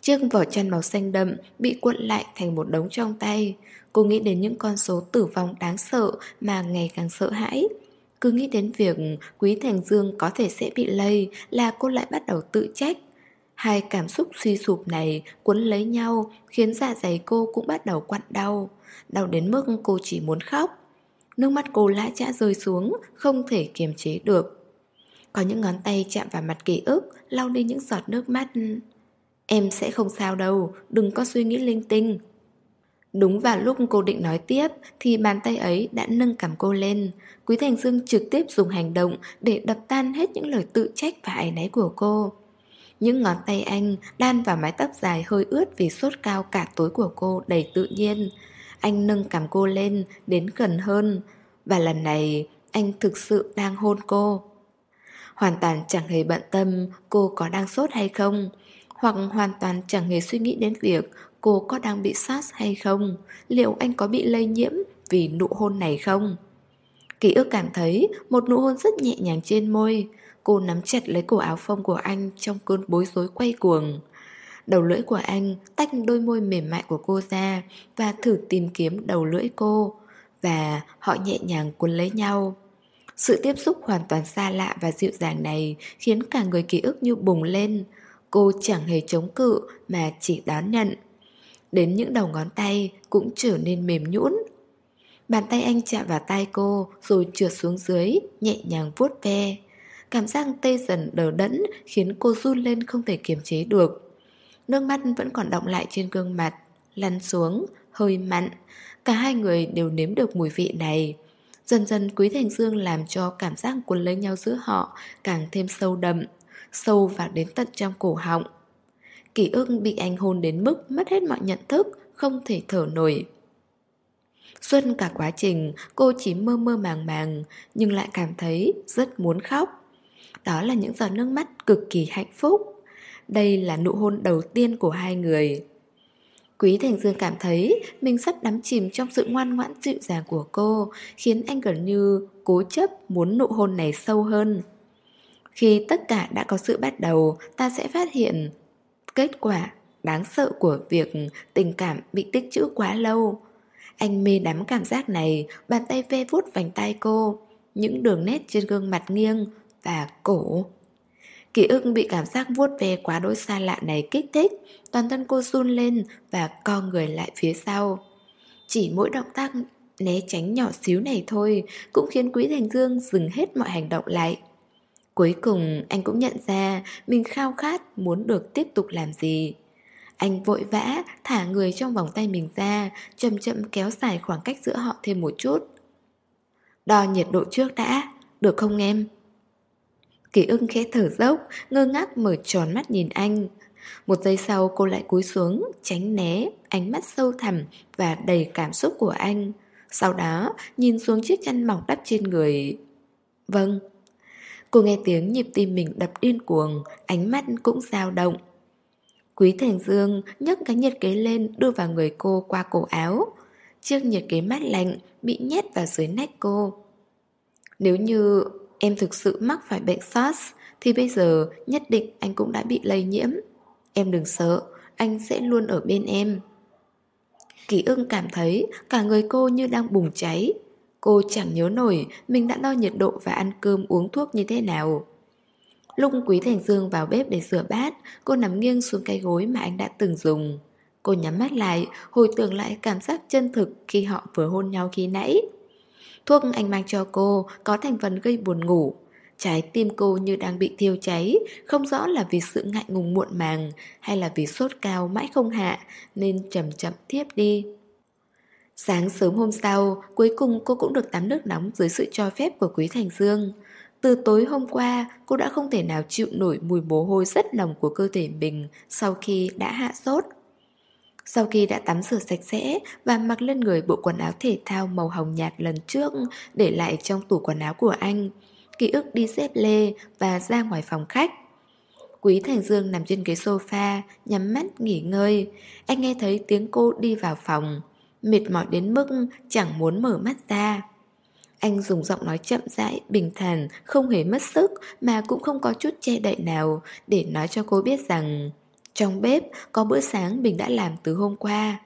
Chiếc vỏ chăn màu xanh đậm Bị cuộn lại thành một đống trong tay Cô nghĩ đến những con số tử vong đáng sợ Mà ngày càng sợ hãi cứ nghĩ đến việc Quý Thành Dương có thể sẽ bị lây là cô lại bắt đầu tự trách. Hai cảm xúc suy sụp này cuốn lấy nhau khiến dạ dày cô cũng bắt đầu quặn đau. Đau đến mức cô chỉ muốn khóc. Nước mắt cô lã chã rơi xuống, không thể kiềm chế được. Có những ngón tay chạm vào mặt ký ức, lau đi những giọt nước mắt. Em sẽ không sao đâu, đừng có suy nghĩ linh tinh. Đúng vào lúc cô định nói tiếp thì bàn tay ấy đã nâng cầm cô lên. Quý Thành Dương trực tiếp dùng hành động để đập tan hết những lời tự trách và áy náy của cô. Những ngón tay anh đan vào mái tóc dài hơi ướt vì sốt cao cả tối của cô đầy tự nhiên. Anh nâng cầm cô lên đến gần hơn và lần này anh thực sự đang hôn cô. Hoàn toàn chẳng hề bận tâm cô có đang sốt hay không hoặc hoàn toàn chẳng hề suy nghĩ đến việc cô có đang bị SARS hay không, liệu anh có bị lây nhiễm vì nụ hôn này không. Ký ức cảm thấy một nụ hôn rất nhẹ nhàng trên môi, cô nắm chặt lấy cổ áo phông của anh trong cơn bối rối quay cuồng. Đầu lưỡi của anh tách đôi môi mềm mại của cô ra và thử tìm kiếm đầu lưỡi cô, và họ nhẹ nhàng cuốn lấy nhau. Sự tiếp xúc hoàn toàn xa lạ và dịu dàng này khiến cả người ký ức như bùng lên. Cô chẳng hề chống cự mà chỉ đón nhận. Đến những đầu ngón tay cũng trở nên mềm nhũn. Bàn tay anh chạm vào tay cô rồi trượt xuống dưới, nhẹ nhàng vuốt ve. Cảm giác tê dần đờ đẫn khiến cô run lên không thể kiềm chế được. Nước mắt vẫn còn động lại trên gương mặt, lăn xuống, hơi mặn. Cả hai người đều nếm được mùi vị này. Dần dần Quý Thành Dương làm cho cảm giác cuốn lấy nhau giữa họ càng thêm sâu đậm, sâu vào đến tận trong cổ họng. Kỷ ức bị anh hôn đến mức mất hết mọi nhận thức, không thể thở nổi. Suốt cả quá trình, cô chỉ mơ mơ màng màng, nhưng lại cảm thấy rất muốn khóc. Đó là những giọt nước mắt cực kỳ hạnh phúc. Đây là nụ hôn đầu tiên của hai người. Quý Thành Dương cảm thấy mình sắp đắm chìm trong sự ngoan ngoãn dịu dàng của cô, khiến anh gần như cố chấp muốn nụ hôn này sâu hơn. Khi tất cả đã có sự bắt đầu, ta sẽ phát hiện Kết quả đáng sợ của việc tình cảm bị tích trữ quá lâu. Anh mê đắm cảm giác này, bàn tay ve vuốt vành tay cô, những đường nét trên gương mặt nghiêng và cổ. Ký ức bị cảm giác vuốt ve quá đôi xa lạ này kích thích, toàn thân cô run lên và co người lại phía sau. Chỉ mỗi động tác né tránh nhỏ xíu này thôi cũng khiến Quý Thành Dương dừng hết mọi hành động lại. Cuối cùng anh cũng nhận ra mình khao khát muốn được tiếp tục làm gì. Anh vội vã thả người trong vòng tay mình ra, chậm chậm kéo dài khoảng cách giữa họ thêm một chút. Đo nhiệt độ trước đã, được không em? Kỳ ưng khẽ thở dốc, ngơ ngác mở tròn mắt nhìn anh. Một giây sau cô lại cúi xuống, tránh né, ánh mắt sâu thẳm và đầy cảm xúc của anh. Sau đó, nhìn xuống chiếc chăn mỏng đắp trên người. Vâng, Cô nghe tiếng nhịp tim mình đập điên cuồng, ánh mắt cũng dao động. Quý Thành Dương nhấc cái nhiệt kế lên đưa vào người cô qua cổ áo. Chiếc nhiệt kế mát lạnh bị nhét vào dưới nách cô. Nếu như em thực sự mắc phải bệnh SARS thì bây giờ nhất định anh cũng đã bị lây nhiễm. Em đừng sợ, anh sẽ luôn ở bên em. Kỳ ưng cảm thấy cả người cô như đang bùng cháy, Cô chẳng nhớ nổi mình đã đo nhiệt độ và ăn cơm uống thuốc như thế nào. Lúc Quý Thành Dương vào bếp để rửa bát, cô nằm nghiêng xuống cái gối mà anh đã từng dùng. Cô nhắm mắt lại, hồi tưởng lại cảm giác chân thực khi họ vừa hôn nhau khi nãy. Thuốc anh mang cho cô có thành phần gây buồn ngủ. Trái tim cô như đang bị thiêu cháy, không rõ là vì sự ngại ngùng muộn màng hay là vì sốt cao mãi không hạ nên chậm chậm thiếp đi. Sáng sớm hôm sau, cuối cùng cô cũng được tắm nước nóng dưới sự cho phép của Quý Thành Dương. Từ tối hôm qua, cô đã không thể nào chịu nổi mùi mồ hôi rất nồng của cơ thể mình sau khi đã hạ sốt. Sau khi đã tắm rửa sạch sẽ và mặc lên người bộ quần áo thể thao màu hồng nhạt lần trước để lại trong tủ quần áo của anh, ký ức đi dép lê và ra ngoài phòng khách. Quý Thành Dương nằm trên ghế sofa, nhắm mắt nghỉ ngơi. Anh nghe thấy tiếng cô đi vào phòng, mệt mỏi đến mức chẳng muốn mở mắt ra. Anh dùng giọng nói chậm rãi, bình thản, không hề mất sức mà cũng không có chút che đậy nào để nói cho cô biết rằng trong bếp có bữa sáng mình đã làm từ hôm qua.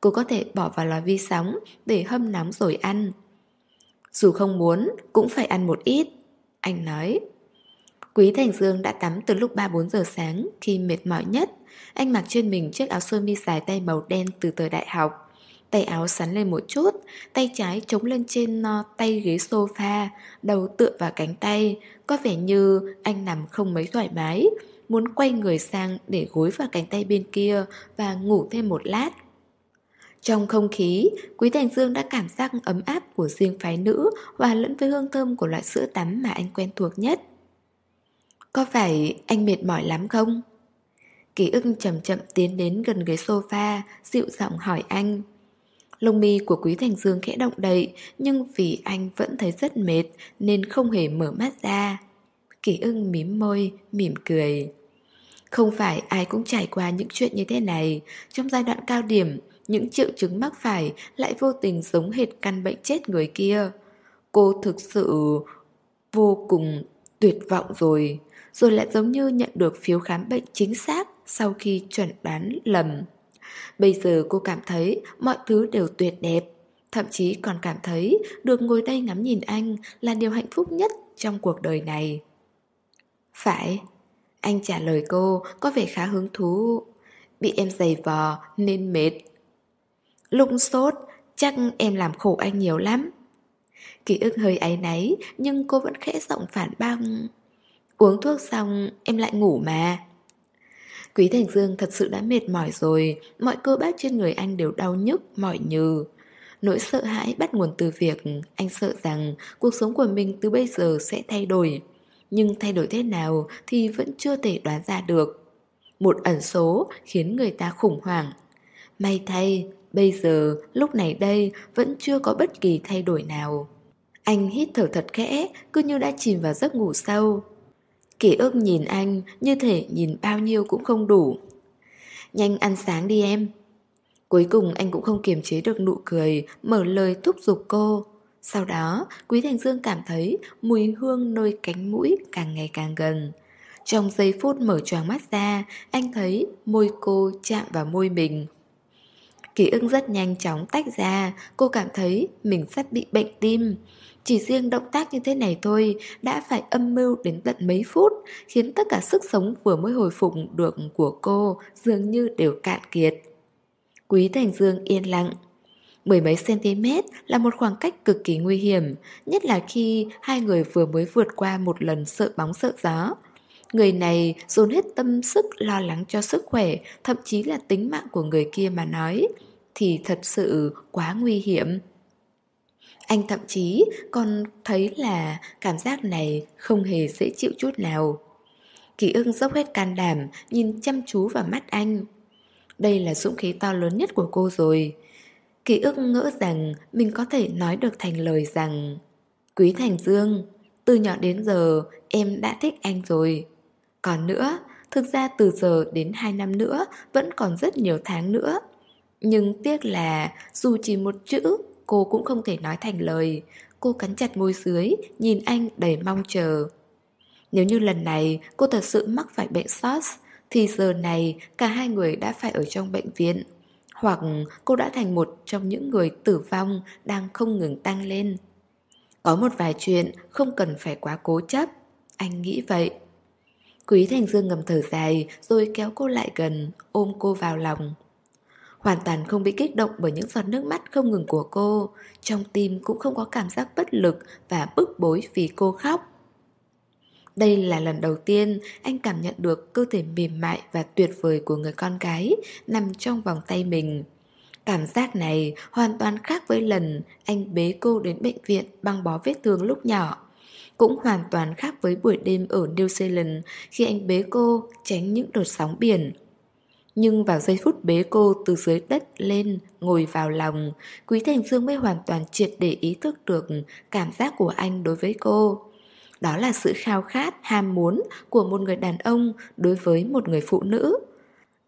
Cô có thể bỏ vào lò vi sóng để hâm nóng rồi ăn. Dù không muốn, cũng phải ăn một ít. Anh nói. Quý Thành Dương đã tắm từ lúc 3-4 giờ sáng khi mệt mỏi nhất. Anh mặc trên mình chiếc áo sơ mi dài tay màu đen từ thời đại học. Tay áo sắn lên một chút, tay trái chống lên trên no, tay ghế sofa, đầu tựa vào cánh tay, có vẻ như anh nằm không mấy thoải mái, muốn quay người sang để gối vào cánh tay bên kia và ngủ thêm một lát. Trong không khí, Quý Thành Dương đã cảm giác ấm áp của riêng phái nữ hòa lẫn với hương thơm của loại sữa tắm mà anh quen thuộc nhất. Có phải anh mệt mỏi lắm không? Ký ức chậm chậm tiến đến gần ghế sofa, dịu giọng hỏi anh. Lông mi của Quý Thành Dương khẽ động đậy, nhưng vì anh vẫn thấy rất mệt nên không hề mở mắt ra. kỷ ưng mím môi, mỉm cười. Không phải ai cũng trải qua những chuyện như thế này. Trong giai đoạn cao điểm, những triệu chứng mắc phải lại vô tình giống hệt căn bệnh chết người kia. Cô thực sự vô cùng tuyệt vọng rồi. Rồi lại giống như nhận được phiếu khám bệnh chính xác sau khi chuẩn đoán lầm. Bây giờ cô cảm thấy mọi thứ đều tuyệt đẹp. Thậm chí còn cảm thấy được ngồi đây ngắm nhìn anh là điều hạnh phúc nhất trong cuộc đời này. Phải, anh trả lời cô có vẻ khá hứng thú. Bị em giày vò nên mệt. Lung sốt, chắc em làm khổ anh nhiều lắm. Ký ức hơi áy náy nhưng cô vẫn khẽ giọng phản băng. Uống thuốc xong em lại ngủ mà. Quý Thành Dương thật sự đã mệt mỏi rồi, mọi cơ bắp trên người anh đều đau nhức, mỏi nhừ. Nỗi sợ hãi bắt nguồn từ việc anh sợ rằng cuộc sống của mình từ bây giờ sẽ thay đổi nhưng thay đổi thế nào thì vẫn chưa thể đoán ra được. Một ẩn số khiến người ta khủng hoảng. May thay, bây giờ, lúc này đây vẫn chưa có bất kỳ thay đổi nào. Anh hít thở thật khẽ, cứ như đã chìm vào giấc ngủ sâu. Kỷ ức nhìn anh, như thể nhìn bao nhiêu cũng không đủ. Nhanh ăn sáng đi em. Cuối cùng anh cũng không kiềm chế được nụ cười, mở lời thúc giục cô. Sau đó, Quý Thành Dương cảm thấy mùi hương nơi cánh mũi càng ngày càng gần. Trong giây phút mở choàng mắt ra, anh thấy môi cô chạm vào môi mình. Ký ức rất nhanh chóng tách ra, cô cảm thấy mình sắp bị bệnh tim. Chỉ riêng động tác như thế này thôi đã phải âm mưu đến tận mấy phút, khiến tất cả sức sống vừa mới hồi phục được của cô dường như đều cạn kiệt. Quý Thành Dương yên lặng, Mười mấy cm là một khoảng cách cực kỳ nguy hiểm, nhất là khi hai người vừa mới vượt qua một lần sợ bóng sợ gió. Người này dồn hết tâm sức lo lắng cho sức khỏe, thậm chí là tính mạng của người kia mà nói, thì thật sự quá nguy hiểm. Anh thậm chí còn thấy là cảm giác này không hề dễ chịu chút nào. Kỳ ưng dốc hết can đảm, nhìn chăm chú vào mắt anh. Đây là dũng khí to lớn nhất của cô rồi. Ký ức ngỡ rằng mình có thể nói được thành lời rằng Quý Thành Dương, từ nhỏ đến giờ em đã thích anh rồi. Còn nữa, thực ra từ giờ đến 2 năm nữa vẫn còn rất nhiều tháng nữa. Nhưng tiếc là dù chỉ một chữ cô cũng không thể nói thành lời. Cô cắn chặt môi dưới, nhìn anh đầy mong chờ. Nếu như lần này cô thật sự mắc phải bệnh SARS, thì giờ này cả hai người đã phải ở trong bệnh viện hoặc cô đã thành một trong những người tử vong đang không ngừng tăng lên. Có một vài chuyện không cần phải quá cố chấp, anh nghĩ vậy. Quý Thành Dương ngầm thở dài rồi kéo cô lại gần, ôm cô vào lòng. Hoàn toàn không bị kích động bởi những giọt nước mắt không ngừng của cô, trong tim cũng không có cảm giác bất lực và bức bối vì cô khóc. Đây là lần đầu tiên anh cảm nhận được cơ thể mềm mại và tuyệt vời của người con gái nằm trong vòng tay mình. Cảm giác này hoàn toàn khác với lần anh bế cô đến bệnh viện băng bó vết thương lúc nhỏ. cũng hoàn toàn khác với buổi đêm ở New Zealand khi anh bế cô tránh những đợt sóng biển. Nhưng vào giây phút bế cô từ dưới đất lên, ngồi vào lòng, Quý Thành Dương mới hoàn toàn triệt để ý thức được cảm giác của anh đối với cô. Đó là sự khao khát, ham muốn của một người đàn ông đối với một người phụ nữ.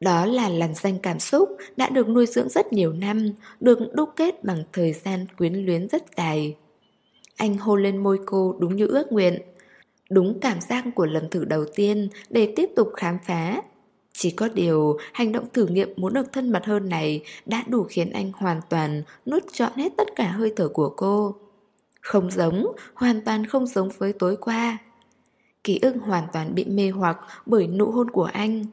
Đó là làn danh cảm xúc đã được nuôi dưỡng rất nhiều năm, được đúc kết bằng thời gian quyến luyến rất dài. Anh hôn lên môi cô đúng như ước nguyện. Đúng cảm giác của lần thử đầu tiên để tiếp tục khám phá. Chỉ có điều, hành động thử nghiệm muốn được thân mật hơn này đã đủ khiến anh hoàn toàn nuốt trọn hết tất cả hơi thở của cô. Không giống, hoàn toàn không giống với tối qua. Ký ức hoàn toàn bị mê hoặc bởi nụ hôn của anh.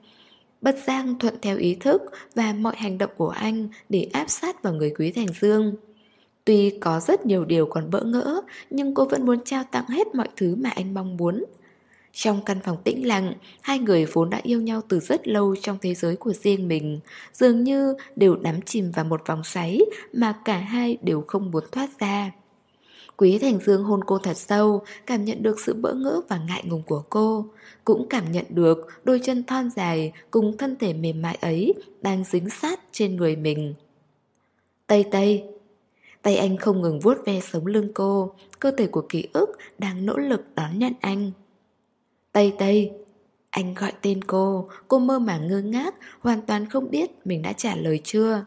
Bất giang thuận theo ý thức và mọi hành động của anh để áp sát vào người quý thành dương. Tuy có rất nhiều điều còn bỡ ngỡ, nhưng cô vẫn muốn trao tặng hết mọi thứ mà anh mong muốn. Trong căn phòng tĩnh lặng, hai người vốn đã yêu nhau từ rất lâu trong thế giới của riêng mình, dường như đều đắm chìm vào một vòng xoáy mà cả hai đều không muốn thoát ra. Quý Thành Dương hôn cô thật sâu, cảm nhận được sự bỡ ngỡ và ngại ngùng của cô. Cũng cảm nhận được đôi chân thon dài cùng thân thể mềm mại ấy đang dính sát trên người mình. Tây Tây Tay anh không ngừng vuốt ve sống lưng cô, cơ thể của ký ức đang nỗ lực đón nhận anh. Tây Tây Anh gọi tên cô, cô mơ màng ngơ ngác, hoàn toàn không biết mình đã trả lời chưa.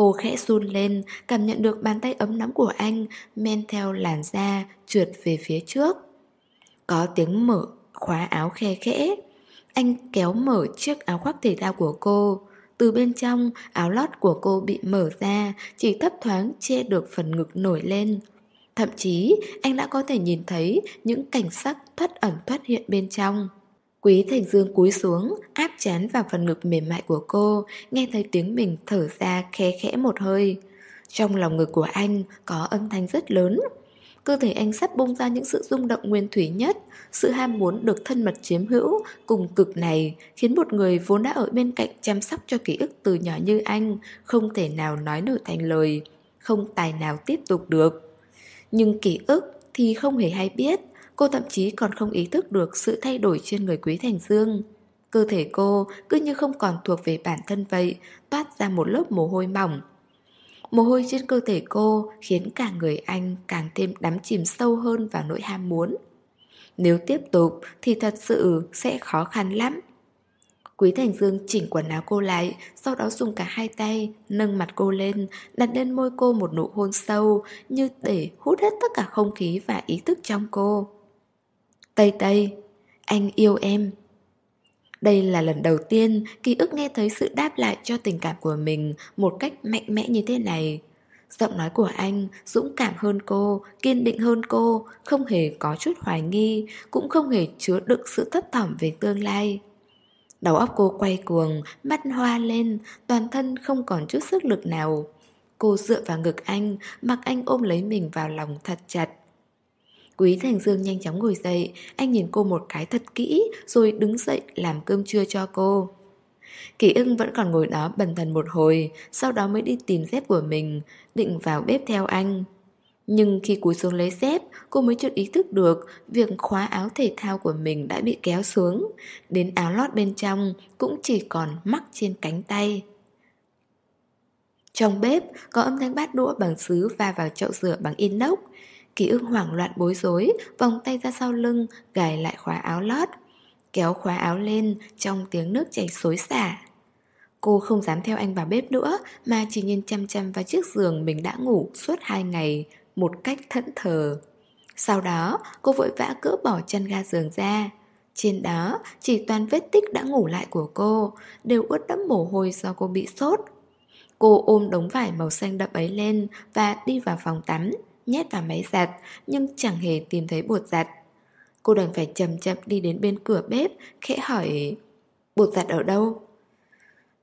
Cô khẽ run lên, cảm nhận được bàn tay ấm nóng của anh men theo làn da trượt về phía trước. Có tiếng mở khóa áo khe khẽ. Anh kéo mở chiếc áo khoác thể thao của cô. Từ bên trong, áo lót của cô bị mở ra, chỉ thấp thoáng che được phần ngực nổi lên. Thậm chí, anh đã có thể nhìn thấy những cảnh sắc thoát ẩn thoát hiện bên trong. Quý Thành Dương cúi xuống, áp chán vào phần ngực mềm mại của cô, nghe thấy tiếng mình thở ra khe khẽ một hơi. Trong lòng ngực của anh có âm thanh rất lớn. Cơ thể anh sắp bung ra những sự rung động nguyên thủy nhất, sự ham muốn được thân mật chiếm hữu cùng cực này khiến một người vốn đã ở bên cạnh chăm sóc cho ký ức từ nhỏ như anh không thể nào nói nổi thành lời, không tài nào tiếp tục được. Nhưng ký ức thì không hề hay biết Cô thậm chí còn không ý thức được sự thay đổi trên người Quý Thành Dương. Cơ thể cô cứ như không còn thuộc về bản thân vậy, toát ra một lớp mồ hôi mỏng. Mồ hôi trên cơ thể cô khiến cả người anh càng thêm đắm chìm sâu hơn vào nỗi ham muốn. Nếu tiếp tục thì thật sự sẽ khó khăn lắm. Quý Thành Dương chỉnh quần áo cô lại, sau đó dùng cả hai tay, nâng mặt cô lên, đặt lên môi cô một nụ hôn sâu, như để hút hết tất cả không khí và ý thức trong cô. Tây Tây, anh yêu em. Đây là lần đầu tiên ký ức nghe thấy sự đáp lại cho tình cảm của mình một cách mạnh mẽ như thế này. Giọng nói của anh dũng cảm hơn cô, kiên định hơn cô, không hề có chút hoài nghi, cũng không hề chứa đựng sự thấp thỏm về tương lai. Đầu óc cô quay cuồng, mắt hoa lên, toàn thân không còn chút sức lực nào. Cô dựa vào ngực anh, mặc anh ôm lấy mình vào lòng thật chặt. Quý Thành Dương nhanh chóng ngồi dậy, anh nhìn cô một cái thật kỹ rồi đứng dậy làm cơm trưa cho cô. Kỳ ưng vẫn còn ngồi đó bần thần một hồi, sau đó mới đi tìm dép của mình, định vào bếp theo anh. Nhưng khi cúi xuống lấy dép, cô mới chợt ý thức được việc khóa áo thể thao của mình đã bị kéo xuống. Đến áo lót bên trong cũng chỉ còn mắc trên cánh tay. Trong bếp có âm thanh bát đũa bằng sứ va vào chậu rửa bằng inox. Kỳ ưng hoảng loạn bối rối, vòng tay ra sau lưng, gài lại khóa áo lót. Kéo khóa áo lên trong tiếng nước chảy xối xả. Cô không dám theo anh vào bếp nữa mà chỉ nhìn chăm chăm vào chiếc giường mình đã ngủ suốt hai ngày một cách thẫn thờ. Sau đó, cô vội vã cỡ bỏ chân ga giường ra. Trên đó, chỉ toàn vết tích đã ngủ lại của cô, đều ướt đẫm mồ hôi do cô bị sốt. Cô ôm đống vải màu xanh đậm ấy lên và đi vào phòng tắm, nhét vào máy giặt nhưng chẳng hề tìm thấy bột giặt. Cô đành phải chậm chậm đi đến bên cửa bếp, khẽ hỏi bột giặt ở đâu?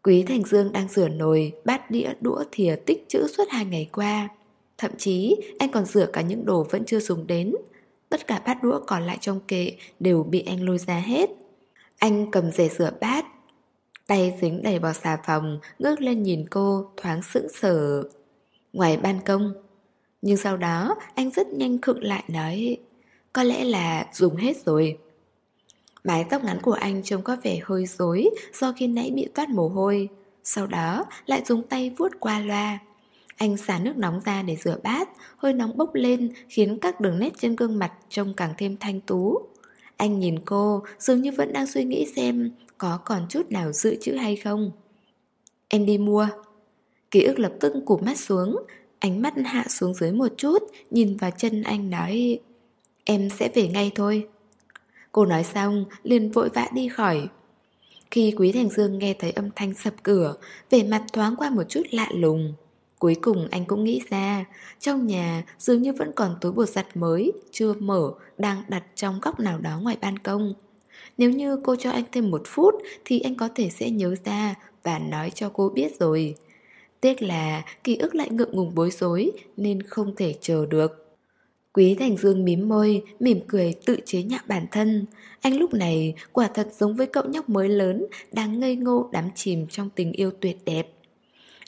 Quý Thành Dương đang rửa nồi, bát đĩa, đũa, thìa tích trữ suốt hai ngày qua. Thậm chí anh còn rửa cả những đồ vẫn chưa dùng đến. Tất cả bát đũa còn lại trong kệ đều bị anh lôi ra hết. Anh cầm rẻ rửa bát, tay dính đầy vào xà phòng, ngước lên nhìn cô, thoáng sững sờ. Ngoài ban công, nhưng sau đó anh rất nhanh khựng lại nói có lẽ là dùng hết rồi. Mái tóc ngắn của anh trông có vẻ hơi rối do khi nãy bị toát mồ hôi. Sau đó lại dùng tay vuốt qua loa. Anh xả nước nóng ra để rửa bát, hơi nóng bốc lên khiến các đường nét trên gương mặt trông càng thêm thanh tú. Anh nhìn cô dường như vẫn đang suy nghĩ xem có còn chút nào dự trữ hay không. Em đi mua. Ký ức lập tức cụp mắt xuống, ánh mắt hạ xuống dưới một chút, nhìn vào chân anh nói Em sẽ về ngay thôi. Cô nói xong, liền vội vã đi khỏi. Khi Quý Thành Dương nghe thấy âm thanh sập cửa, vẻ mặt thoáng qua một chút lạ lùng. Cuối cùng anh cũng nghĩ ra, trong nhà dường như vẫn còn túi bột giặt mới, chưa mở, đang đặt trong góc nào đó ngoài ban công. Nếu như cô cho anh thêm một phút thì anh có thể sẽ nhớ ra và nói cho cô biết rồi. Tiếc là ký ức lại ngượng ngùng bối rối nên không thể chờ được. Quý Thành Dương mím môi, mỉm cười tự chế nhạo bản thân. Anh lúc này quả thật giống với cậu nhóc mới lớn, đang ngây ngô đắm chìm trong tình yêu tuyệt đẹp.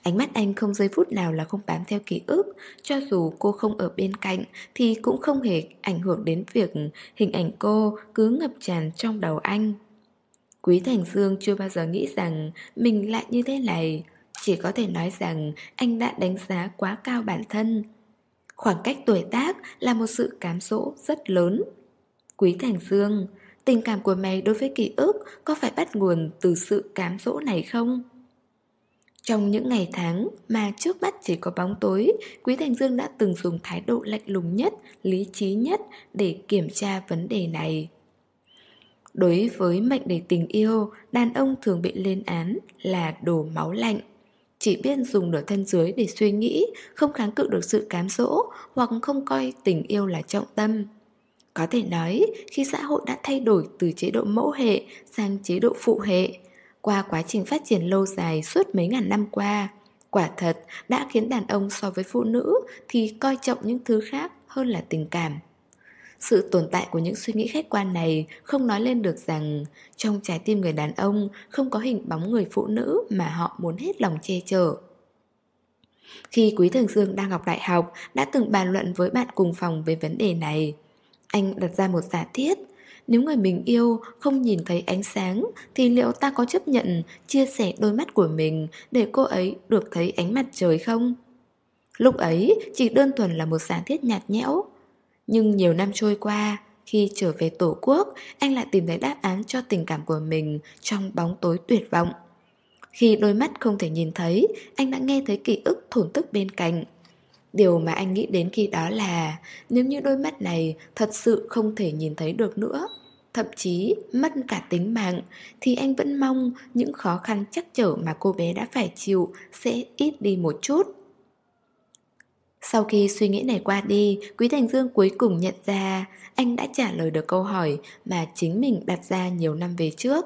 Ánh mắt anh không giây phút nào là không bám theo ký ức, cho dù cô không ở bên cạnh thì cũng không hề ảnh hưởng đến việc hình ảnh cô cứ ngập tràn trong đầu anh. Quý Thành Dương chưa bao giờ nghĩ rằng mình lại như thế này, chỉ có thể nói rằng anh đã đánh giá quá cao bản thân. Khoảng cách tuổi tác là một sự cám dỗ rất lớn. Quý Thành Dương, tình cảm của mày đối với ký ức có phải bắt nguồn từ sự cám dỗ này không? Trong những ngày tháng mà trước mắt chỉ có bóng tối, Quý Thành Dương đã từng dùng thái độ lạnh lùng nhất, lý trí nhất để kiểm tra vấn đề này. Đối với mệnh đề tình yêu, đàn ông thường bị lên án là đổ máu lạnh. Chỉ biết dùng nửa thân dưới để suy nghĩ, không kháng cự được sự cám dỗ hoặc không coi tình yêu là trọng tâm. Có thể nói, khi xã hội đã thay đổi từ chế độ mẫu hệ sang chế độ phụ hệ, qua quá trình phát triển lâu dài suốt mấy ngàn năm qua, quả thật đã khiến đàn ông so với phụ nữ thì coi trọng những thứ khác hơn là tình cảm. Sự tồn tại của những suy nghĩ khách quan này không nói lên được rằng trong trái tim người đàn ông không có hình bóng người phụ nữ mà họ muốn hết lòng che chở. Khi Quý Thường Dương đang học đại học, đã từng bàn luận với bạn cùng phòng về vấn đề này. Anh đặt ra một giả thiết, nếu người mình yêu không nhìn thấy ánh sáng thì liệu ta có chấp nhận chia sẻ đôi mắt của mình để cô ấy được thấy ánh mặt trời không? Lúc ấy chỉ đơn thuần là một giả thiết nhạt nhẽo, nhưng nhiều năm trôi qua, khi trở về Tổ quốc, anh lại tìm thấy đáp án cho tình cảm của mình trong bóng tối tuyệt vọng. Khi đôi mắt không thể nhìn thấy, anh đã nghe thấy ký ức thổn thức bên cạnh. Điều mà anh nghĩ đến khi đó là nếu như đôi mắt này thật sự không thể nhìn thấy được nữa, thậm chí mất cả tính mạng, thì anh vẫn mong những khó khăn chắc trở mà cô bé đã phải chịu sẽ ít đi một chút. Sau khi suy nghĩ này qua đi, Quý Thành Dương cuối cùng nhận ra anh đã trả lời được câu hỏi mà chính mình đặt ra nhiều năm về trước.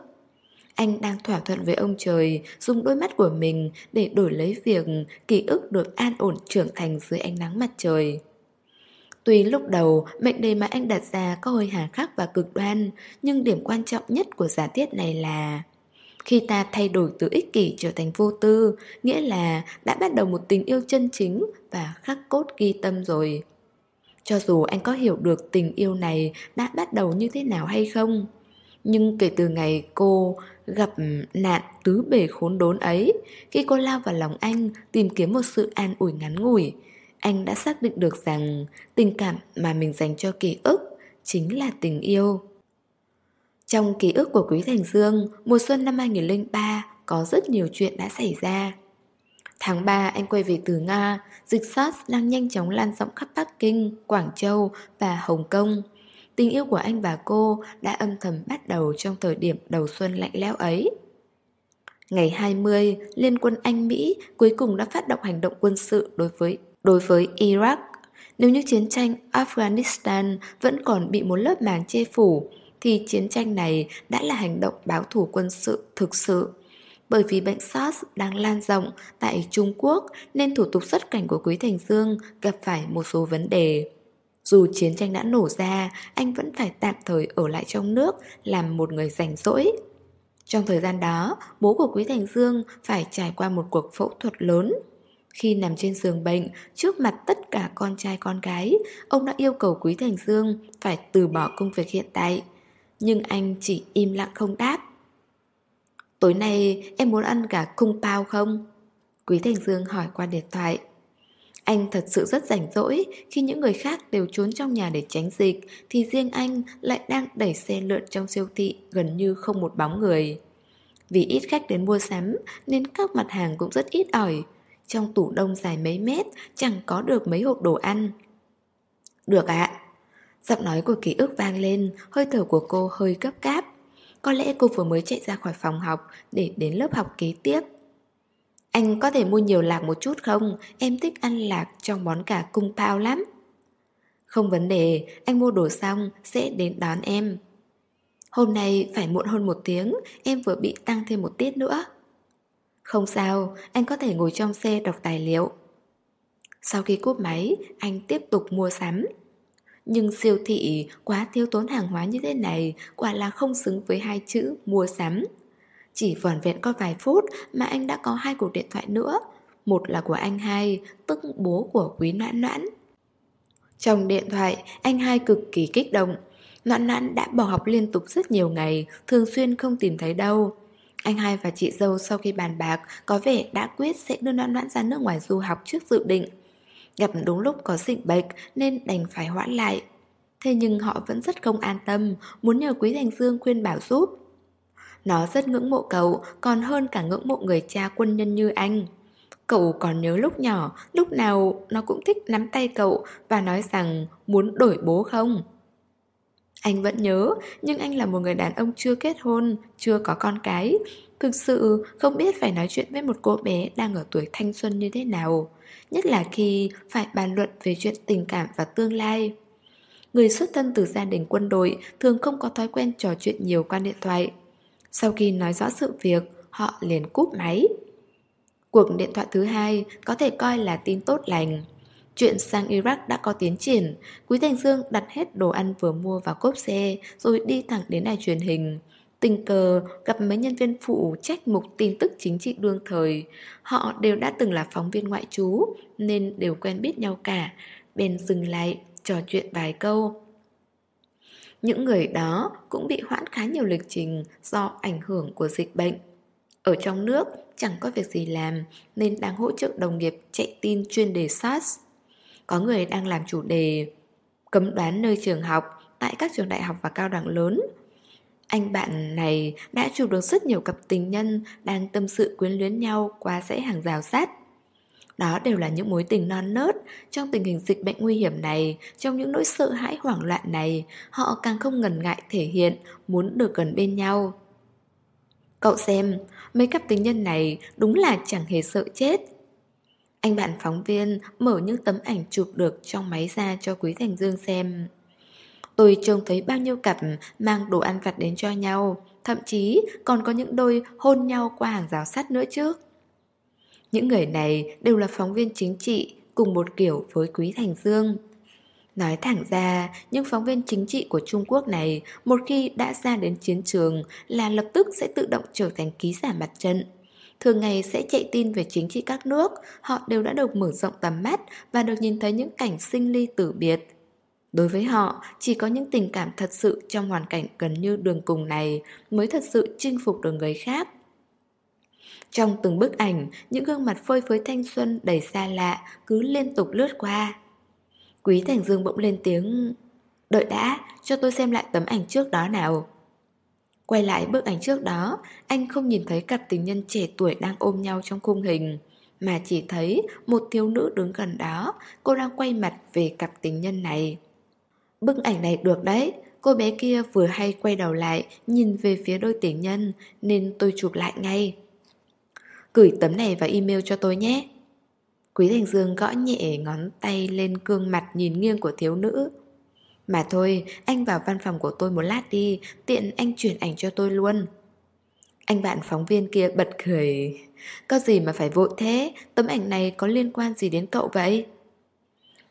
Anh đang thỏa thuận với ông trời dùng đôi mắt của mình để đổi lấy việc ký ức được an ổn trưởng thành dưới ánh nắng mặt trời. Tuy lúc đầu mệnh đề mà anh đặt ra có hơi hà khắc và cực đoan, nhưng điểm quan trọng nhất của giả thiết này là khi ta thay đổi từ ích kỷ trở thành vô tư, nghĩa là đã bắt đầu một tình yêu chân chính và khắc cốt ghi tâm rồi. Cho dù anh có hiểu được tình yêu này đã bắt đầu như thế nào hay không, nhưng kể từ ngày cô gặp nạn tứ bể khốn đốn ấy, khi cô lao vào lòng anh tìm kiếm một sự an ủi ngắn ngủi, anh đã xác định được rằng tình cảm mà mình dành cho ký ức chính là tình yêu. Trong ký ức của Quý Thành Dương, mùa xuân năm 2003 có rất nhiều chuyện đã xảy ra. Tháng 3 anh quay về từ Nga, dịch SARS đang nhanh chóng lan rộng khắp Bắc Kinh, Quảng Châu và Hồng Kông. Tình yêu của anh và cô đã âm thầm bắt đầu trong thời điểm đầu xuân lạnh lẽo ấy. Ngày 20, Liên quân Anh-Mỹ cuối cùng đã phát động hành động quân sự đối với đối với Iraq. Nếu như chiến tranh Afghanistan vẫn còn bị một lớp màng che phủ, thì chiến tranh này đã là hành động báo thủ quân sự thực sự. Bởi vì bệnh SARS đang lan rộng tại Trung Quốc nên thủ tục xuất cảnh của Quý Thành Dương gặp phải một số vấn đề. Dù chiến tranh đã nổ ra, anh vẫn phải tạm thời ở lại trong nước làm một người rảnh rỗi. Trong thời gian đó, bố của Quý Thành Dương phải trải qua một cuộc phẫu thuật lớn. Khi nằm trên giường bệnh, trước mặt tất cả con trai con gái, ông đã yêu cầu Quý Thành Dương phải từ bỏ công việc hiện tại. Nhưng anh chỉ im lặng không đáp. Tối nay em muốn ăn cả cung bao không? Quý Thành Dương hỏi qua điện thoại. Anh thật sự rất rảnh rỗi, khi những người khác đều trốn trong nhà để tránh dịch, thì riêng anh lại đang đẩy xe lượn trong siêu thị gần như không một bóng người. Vì ít khách đến mua sắm nên các mặt hàng cũng rất ít ỏi. Trong tủ đông dài mấy mét chẳng có được mấy hộp đồ ăn. Được ạ. Giọng nói của ký ức vang lên, hơi thở của cô hơi gấp gáp. Có lẽ cô vừa mới chạy ra khỏi phòng học để đến lớp học kế tiếp. Anh có thể mua nhiều lạc một chút không? Em thích ăn lạc trong món cả cung pao lắm. Không vấn đề, anh mua đồ xong sẽ đến đón em. Hôm nay phải muộn hơn một tiếng, em vừa bị tăng thêm một tiết nữa. Không sao, anh có thể ngồi trong xe đọc tài liệu. Sau khi cúp máy, anh tiếp tục mua sắm. Nhưng siêu thị quá thiếu tốn hàng hóa như thế này quả là không xứng với hai chữ mua sắm. Chỉ vỏn vẹn có vài phút mà anh đã có hai cuộc điện thoại nữa. Một là của anh hai, tức bố của quý noãn noãn. Trong điện thoại, anh hai cực kỳ kích động. Noãn noãn đã bỏ học liên tục rất nhiều ngày, thường xuyên không tìm thấy đâu. Anh hai và chị dâu sau khi bàn bạc có vẻ đã quyết sẽ đưa noãn noãn ra nước ngoài du học trước dự định. Gặp đúng lúc có dịch bệnh nên đành phải hoãn lại. Thế nhưng họ vẫn rất không an tâm, muốn nhờ Quý Thành Dương khuyên bảo giúp. Nó rất ngưỡng mộ cậu, còn hơn cả ngưỡng mộ người cha quân nhân như anh. Cậu còn nhớ lúc nhỏ, lúc nào nó cũng thích nắm tay cậu và nói rằng muốn đổi bố không? Anh vẫn nhớ, nhưng anh là một người đàn ông chưa kết hôn, chưa có con cái. Thực sự không biết phải nói chuyện với một cô bé đang ở tuổi thanh xuân như thế nào. Nhất là khi phải bàn luận về chuyện tình cảm và tương lai. Người xuất thân từ gia đình quân đội thường không có thói quen trò chuyện nhiều qua điện thoại. Sau khi nói rõ sự việc, họ liền cúp máy. Cuộc điện thoại thứ hai có thể coi là tin tốt lành. Chuyện sang Iraq đã có tiến triển, Quý Thành Dương đặt hết đồ ăn vừa mua vào cốp xe rồi đi thẳng đến đài truyền hình. Tình cờ gặp mấy nhân viên phụ trách mục tin tức chính trị đương thời. Họ đều đã từng là phóng viên ngoại trú nên đều quen biết nhau cả. Bèn dừng lại, trò chuyện vài câu. Những người đó cũng bị hoãn khá nhiều lịch trình do ảnh hưởng của dịch bệnh. Ở trong nước chẳng có việc gì làm nên đang hỗ trợ đồng nghiệp chạy tin chuyên đề SARS. Có người đang làm chủ đề cấm đoán nơi trường học tại các trường đại học và cao đẳng lớn. Anh bạn này đã chụp được rất nhiều cặp tình nhân đang tâm sự quyến luyến nhau qua dãy hàng rào sắt. Đó đều là những mối tình non nớt Trong tình hình dịch bệnh nguy hiểm này, Trong những nỗi sợ hãi hoảng loạn này, Họ càng không ngần ngại thể hiện Muốn được gần bên nhau. Cậu xem, Mấy cặp tình nhân này đúng là chẳng hề sợ chết. Anh bạn phóng viên Mở những tấm ảnh chụp được Trong máy ra cho Quý Thành Dương xem. Tôi trông thấy bao nhiêu cặp Mang đồ ăn vặt đến cho nhau Thậm chí còn có những đôi hôn nhau qua hàng rào sắt nữa chứ những người này đều là phóng viên chính trị cùng một kiểu với Quý Thành Dương. Nói thẳng ra, những phóng viên chính trị của Trung Quốc này một khi đã ra đến chiến trường là lập tức sẽ tự động trở thành ký giả mặt trận. Thường ngày sẽ chạy tin về chính trị các nước, họ đều đã được mở rộng tầm mắt và được nhìn thấy những cảnh sinh ly tử biệt. Đối với họ, chỉ có những tình cảm thật sự trong hoàn cảnh gần như đường cùng này mới thật sự chinh phục được người khác. Trong từng bức ảnh, những gương mặt phơi phới thanh xuân đầy xa lạ cứ liên tục lướt qua. Quý Thành Dương bỗng lên tiếng Đợi đã, cho tôi xem lại tấm ảnh trước đó nào. Quay lại bức ảnh trước đó, anh không nhìn thấy cặp tình nhân trẻ tuổi đang ôm nhau trong khung hình, mà chỉ thấy một thiếu nữ đứng gần đó, cô đang quay mặt về cặp tình nhân này. Bức ảnh này được đấy, cô bé kia vừa hay quay đầu lại, nhìn về phía đôi tình nhân, nên tôi chụp lại ngay. Gửi tấm này vào email cho tôi nhé. Quý Thành Dương gõ nhẹ ngón tay lên cương mặt nhìn nghiêng của thiếu nữ. Mà thôi, anh vào văn phòng của tôi một lát đi Tiện anh chuyển ảnh cho tôi luôn. Anh bạn phóng viên kia bật cười. Có gì mà phải vội thế? Tấm ảnh này có liên quan gì đến cậu vậy?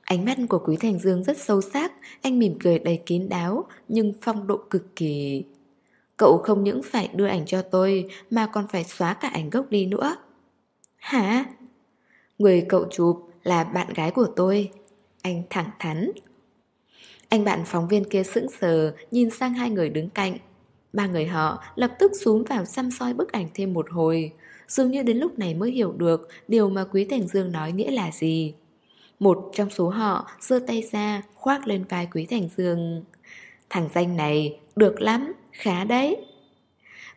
Ánh mắt của Quý Thành Dương rất sâu sắc, Anh mỉm cười đầy kín đáo, Nhưng phong độ cực kỳ Cậu không những phải đưa ảnh cho tôi, Mà còn phải xóa cả ảnh gốc đi nữa Hả? Người cậu chụp là bạn gái của tôi. Anh thẳng thắn. Anh bạn phóng viên kia sững sờ, nhìn sang hai người đứng cạnh. Ba người họ lập tức xuống vào xăm soi bức ảnh thêm một hồi. Dường như đến lúc này mới hiểu được điều mà Quý Thành Dương nói nghĩa là gì. Một trong số họ giơ tay ra khoác lên vai Quý Thành Dương. Thằng danh này được lắm, khá đấy.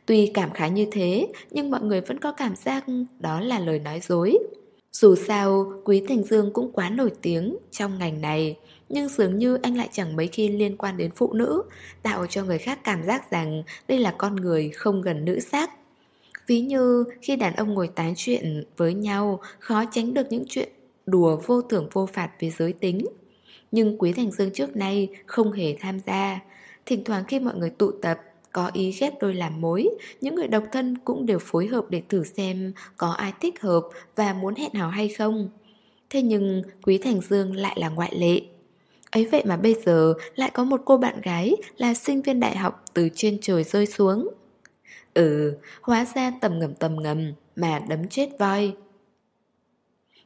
Tuy cảm khái như thế, nhưng mọi người vẫn có cảm giác đó là lời nói dối. Dù sao, Quý Thành Dương cũng quá nổi tiếng trong ngành này, nhưng dường như anh lại chẳng mấy khi liên quan đến phụ nữ, tạo cho người khác cảm giác rằng đây là con người không gần nữ sắc. Ví như khi đàn ông ngồi tán chuyện với nhau, khó tránh được những chuyện đùa vô thưởng vô phạt về giới tính. Nhưng Quý Thành Dương trước nay không hề tham gia. Thỉnh thoảng khi mọi người tụ tập, có ý ghép đôi làm mối, những người độc thân cũng đều phối hợp để thử xem có ai thích hợp và muốn hẹn hò hay không. Thế nhưng Quý Thành Dương lại là ngoại lệ. Ấy vậy mà bây giờ lại có một cô bạn gái là sinh viên đại học từ trên trời rơi xuống. Ừ, hóa ra tầm ngầm tầm ngầm mà đấm chết voi.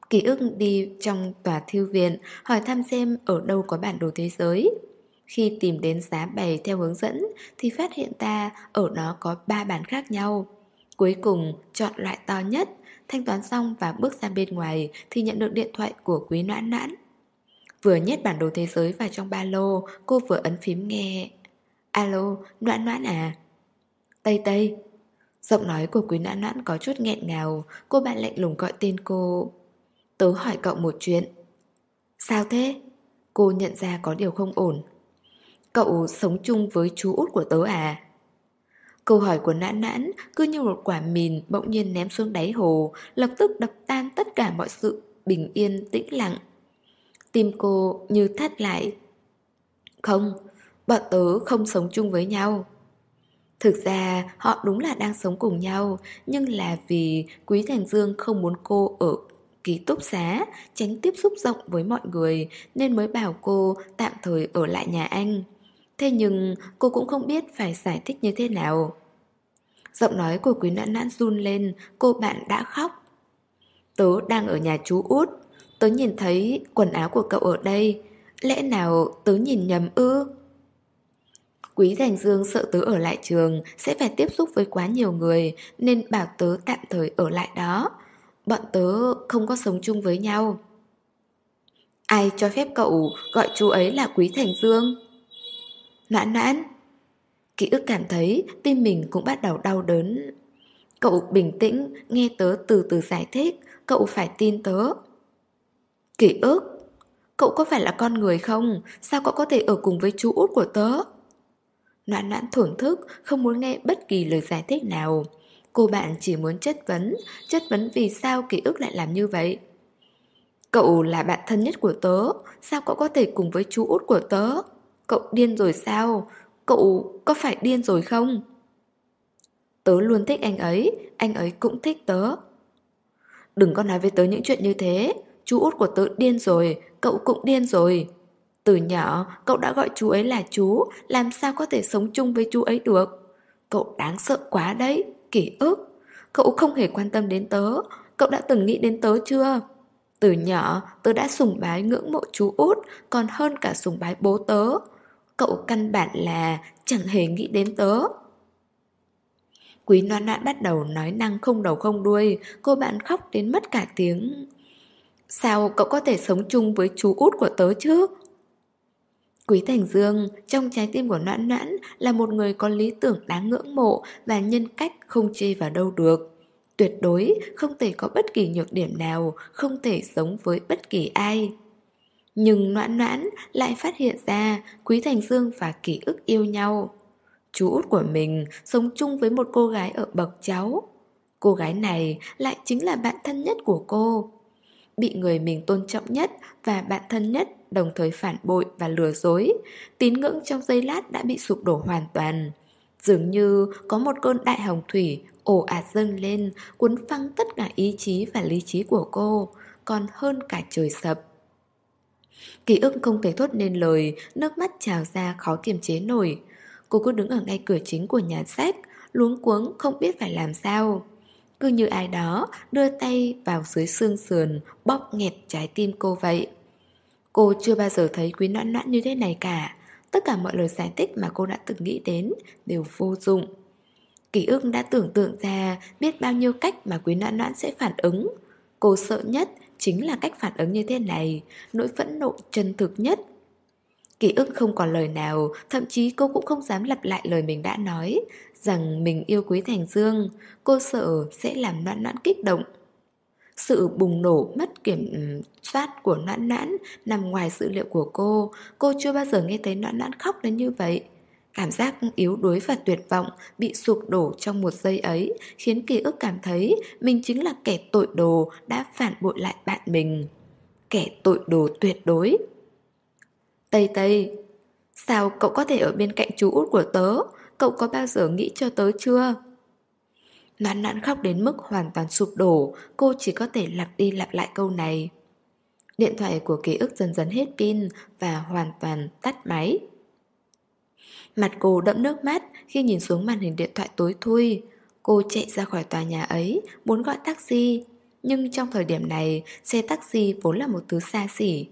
Ký ức đi trong tòa thư viện hỏi thăm xem ở đâu có bản đồ thế giới. Khi tìm đến giá bày theo hướng dẫn thì phát hiện ta ở đó có ba bản khác nhau. Cuối cùng chọn loại to nhất, thanh toán xong và bước ra bên ngoài thì nhận được điện thoại của quý noãn noãn. Vừa nhét bản đồ thế giới vào trong ba lô, cô vừa ấn phím nghe. Alo, noãn noãn à? Tây Tây. Giọng nói của quý noãn noãn có chút nghẹn ngào, cô bạn lạnh lùng gọi tên cô. Tớ hỏi cậu một chuyện. Sao thế? Cô nhận ra có điều không ổn. Cậu sống chung với chú út của tớ à? Câu hỏi của nãn nãn cứ như một quả mìn bỗng nhiên ném xuống đáy hồ, lập tức đập tan tất cả mọi sự bình yên tĩnh lặng. Tim cô như thắt lại. Không, bọn tớ không sống chung với nhau. Thực ra họ đúng là đang sống cùng nhau, nhưng là vì Quý Thành Dương không muốn cô ở ký túc xá, tránh tiếp xúc rộng với mọi người nên mới bảo cô tạm thời ở lại nhà anh. Thế nhưng cô cũng không biết phải giải thích như thế nào. Giọng nói của quý nãn nãn run lên, cô bạn đã khóc. Tớ đang ở nhà chú út, tớ nhìn thấy quần áo của cậu ở đây, lẽ nào tớ nhìn nhầm ư? Quý Thành Dương sợ tớ ở lại trường sẽ phải tiếp xúc với quá nhiều người nên bảo tớ tạm thời ở lại đó. Bọn tớ không có sống chung với nhau. Ai cho phép cậu gọi chú ấy là Quý Thành Dương? Noãn noãn Ký ức cảm thấy tim mình cũng bắt đầu đau đớn Cậu bình tĩnh, nghe tớ từ từ giải thích, Cậu phải tin tớ Ký ức Cậu có phải là con người không? Sao cậu có thể ở cùng với chú út của tớ? Noãn noãn thổn thức, Không muốn nghe bất kỳ lời giải thích nào Cô bạn chỉ muốn chất vấn Chất vấn vì sao ký ức lại làm như vậy Cậu là bạn thân nhất của tớ Sao cậu có thể cùng với chú út của tớ? Cậu điên rồi sao? Cậu có phải điên rồi không? Tớ luôn thích anh ấy, anh ấy cũng thích tớ. Đừng có nói với tớ những chuyện như thế, chú út của tớ điên rồi, cậu cũng điên rồi. Từ nhỏ, cậu đã gọi chú ấy là chú, làm sao có thể sống chung với chú ấy được? Cậu đáng sợ quá đấy, kỷ ức. Cậu không hề quan tâm đến tớ, cậu đã từng nghĩ đến tớ chưa? Từ nhỏ, tớ đã sùng bái ngưỡng mộ chú út, còn hơn cả sùng bái bố tớ. Cậu căn bản là chẳng hề nghĩ đến tớ Quý noan noãn bắt đầu nói năng không đầu không đuôi Cô bạn khóc đến mất cả tiếng Sao cậu có thể sống chung với chú út của tớ chứ? Quý Thành Dương, trong trái tim của Noãn Noãn là một người có lý tưởng đáng ngưỡng mộ và nhân cách không chê vào đâu được. Tuyệt đối không thể có bất kỳ nhược điểm nào, không thể sống với bất kỳ ai. Nhưng noãn noãn lại phát hiện ra Quý Thành Dương và ký ức yêu nhau. Chú út của mình sống chung với một cô gái ở bậc cháu. Cô gái này lại chính là bạn thân nhất của cô. Bị người mình tôn trọng nhất và bạn thân nhất đồng thời phản bội và lừa dối. Tín ngưỡng trong giây lát đã bị sụp đổ hoàn toàn. Dường như có một cơn đại hồng thủy ồ ạt dâng lên, cuốn phăng tất cả ý chí và lý trí của cô, còn hơn cả trời sập. Ký ức không thể thốt nên lời, nước mắt trào ra khó kiềm chế nổi. Cô cứ đứng ở ngay cửa chính của nhà sách, luống cuống không biết phải làm sao. Cứ như ai đó đưa tay vào dưới xương sườn Bóp nghẹt trái tim cô vậy Cô chưa bao giờ thấy quý noãn noãn như thế này cả. Tất cả mọi lời giải thích mà cô đã từng nghĩ đến Đều vô dụng. Ký ức đã tưởng tượng ra biết bao nhiêu cách mà quý noãn noãn sẽ phản ứng. Cô sợ nhất chính là cách phản ứng như thế này, Nỗi phẫn nộ chân thực nhất. Ký ức không còn lời nào, Thậm chí cô cũng không dám lặp lại lời mình đã nói, Rằng mình yêu Quý Thành Dương. Cô sợ sẽ làm noãn noãn kích động sự bùng nổ mất kiểm ừ, soát của noãn noãn nằm ngoài sự liệu của cô Cô chưa bao giờ nghe thấy noãn noãn khóc đến như vậy Cảm giác yếu đuối và tuyệt vọng bị sụp đổ trong một giây ấy khiến ký ức cảm thấy mình chính là kẻ tội đồ đã phản bội lại bạn mình. Kẻ tội đồ tuyệt đối. Tây Tây, sao cậu có thể ở bên cạnh chú út của tớ? Cậu có bao giờ nghĩ cho tớ chưa? Noãn noãn khóc đến mức hoàn toàn sụp đổ, cô chỉ có thể lặp đi lặp lại câu này. Điện thoại của ký ức dần dần hết pin và hoàn toàn tắt máy. Mặt cô đẫm nước mắt khi nhìn xuống màn hình điện thoại tối thui. Cô chạy ra khỏi tòa nhà ấy, muốn gọi taxi. Nhưng trong thời điểm này, xe taxi vốn là một thứ xa xỉ.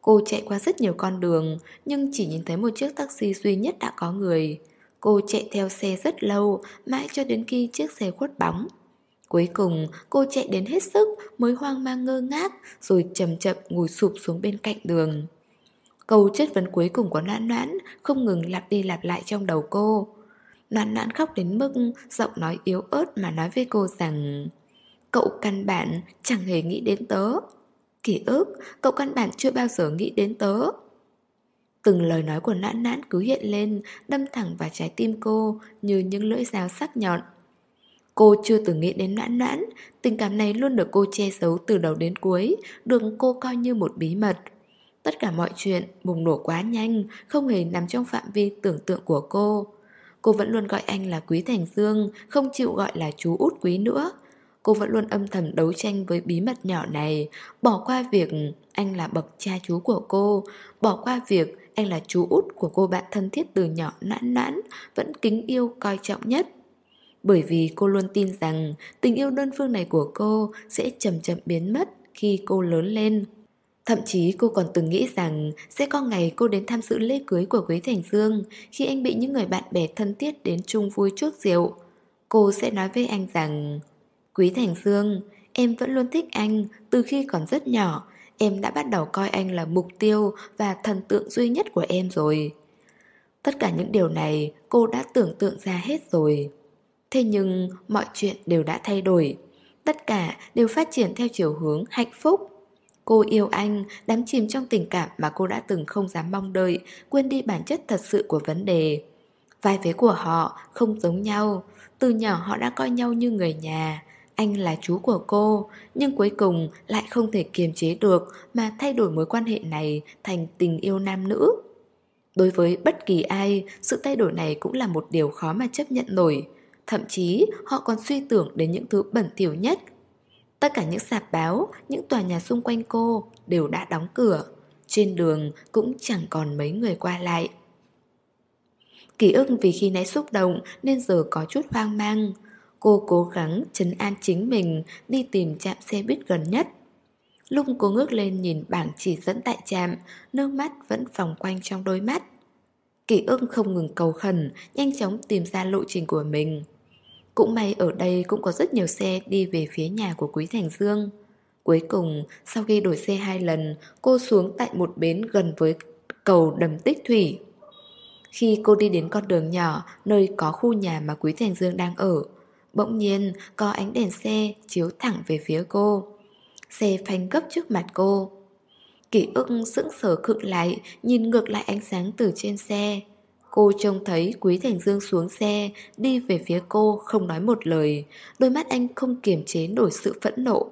Cô chạy qua rất nhiều con đường, nhưng chỉ nhìn thấy một chiếc taxi duy nhất đã có người. Cô chạy theo xe rất lâu, mãi cho đến khi chiếc xe khuất bóng. Cuối cùng, cô chạy đến hết sức mới hoang mang ngơ ngác, rồi chậm chậm ngồi sụp xuống bên cạnh đường. Câu chất vấn cuối cùng của noãn noãn không ngừng lặp đi lặp lại trong đầu cô. Noãn noãn khóc đến mức giọng nói yếu ớt mà nói với cô rằng Cậu căn bản chẳng hề nghĩ đến tớ. Ký ức, cậu căn bản chưa bao giờ nghĩ đến tớ. Từng lời nói của nãn nãn cứ hiện lên, đâm thẳng vào trái tim cô như những lưỡi dao sắc nhọn. Cô chưa từng nghĩ đến nãn nãn, tình cảm này luôn được cô che giấu từ đầu đến cuối, được cô coi như một bí mật. Tất cả mọi chuyện bùng nổ quá nhanh, không hề nằm trong phạm vi tưởng tượng của cô. Cô vẫn luôn gọi anh là Quý Thành Dương, không chịu gọi là chú út quý nữa. Cô vẫn luôn âm thầm đấu tranh với bí mật nhỏ này, bỏ qua việc anh là bậc cha chú của cô, bỏ qua việc anh là chú út của cô bạn thân thiết từ nhỏ nãn nãn, vẫn kính yêu coi trọng nhất. Bởi vì cô luôn tin rằng tình yêu đơn phương này của cô sẽ chậm chậm biến mất khi cô lớn lên. Thậm chí cô còn từng nghĩ rằng sẽ có ngày cô đến tham dự lễ cưới của Quý Thành Dương khi anh bị những người bạn bè thân thiết đến chung vui chuốc rượu. Cô sẽ nói với anh rằng Quý Thành Dương, em vẫn luôn thích anh từ khi còn rất nhỏ Em đã bắt đầu coi anh là mục tiêu và thần tượng duy nhất của em rồi. Tất cả những điều này cô đã tưởng tượng ra hết rồi. Thế nhưng mọi chuyện đều đã thay đổi. Tất cả đều phát triển theo chiều hướng hạnh phúc. Cô yêu anh, đắm chìm trong tình cảm mà cô đã từng không dám mong đợi, quên đi bản chất thật sự của vấn đề. Vai vế của họ không giống nhau, từ nhỏ họ đã coi nhau như người nhà, anh là chú của cô, nhưng cuối cùng lại không thể kiềm chế được mà thay đổi mối quan hệ này thành tình yêu nam nữ. Đối với bất kỳ ai, sự thay đổi này cũng là một điều khó mà chấp nhận nổi. Thậm chí họ còn suy tưởng đến những thứ bẩn thỉu nhất. Tất cả những sạp báo, những tòa nhà xung quanh cô đều đã đóng cửa. Trên đường cũng chẳng còn mấy người qua lại. Ký ức vì khi nãy xúc động nên giờ có chút hoang mang. Cô cố gắng chấn an chính mình đi tìm trạm xe buýt gần nhất. Lúc cô ngước lên nhìn bảng chỉ dẫn tại trạm, nước mắt vẫn vòng quanh trong đôi mắt. Kỷ ức không ngừng cầu khẩn, nhanh chóng tìm ra lộ trình của mình. Cũng may ở đây cũng có rất nhiều xe đi về phía nhà của Quý Thành Dương. Cuối cùng, sau khi đổi xe hai lần, cô xuống tại một bến gần với cầu đầm tích thủy. Khi cô đi đến con đường nhỏ nơi có khu nhà mà Quý Thành Dương đang ở, Bỗng nhiên, có ánh đèn xe chiếu thẳng về phía cô. Xe phanh gấp trước mặt cô. Kỷ ức sững sờ khựng lại, Nhìn ngược lại ánh sáng từ trên xe. Cô trông thấy Quý Thành Dương xuống xe, Đi về phía cô, không nói một lời. Đôi mắt anh không kiềm chế nổi sự phẫn nộ.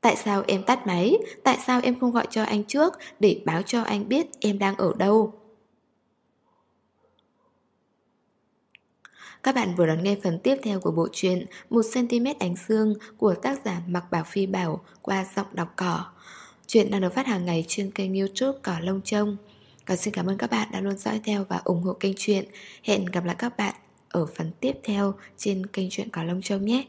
Tại sao em tắt máy? Tại sao em không gọi cho anh trước Để báo cho anh biết em đang ở đâu? Các bạn vừa đón nghe phần tiếp theo của bộ truyện 1cm ánh dương của tác giả Mặc Bảo Phi Bảo qua giọng đọc cỏ. Chuyện đang được phát hàng ngày trên kênh youtube Cỏ Lông Trông. Còn xin cảm ơn các bạn đã luôn dõi theo và ủng hộ kênh truyện. Hẹn gặp lại các bạn ở phần tiếp theo trên kênh truyện Cỏ Lông Trông nhé.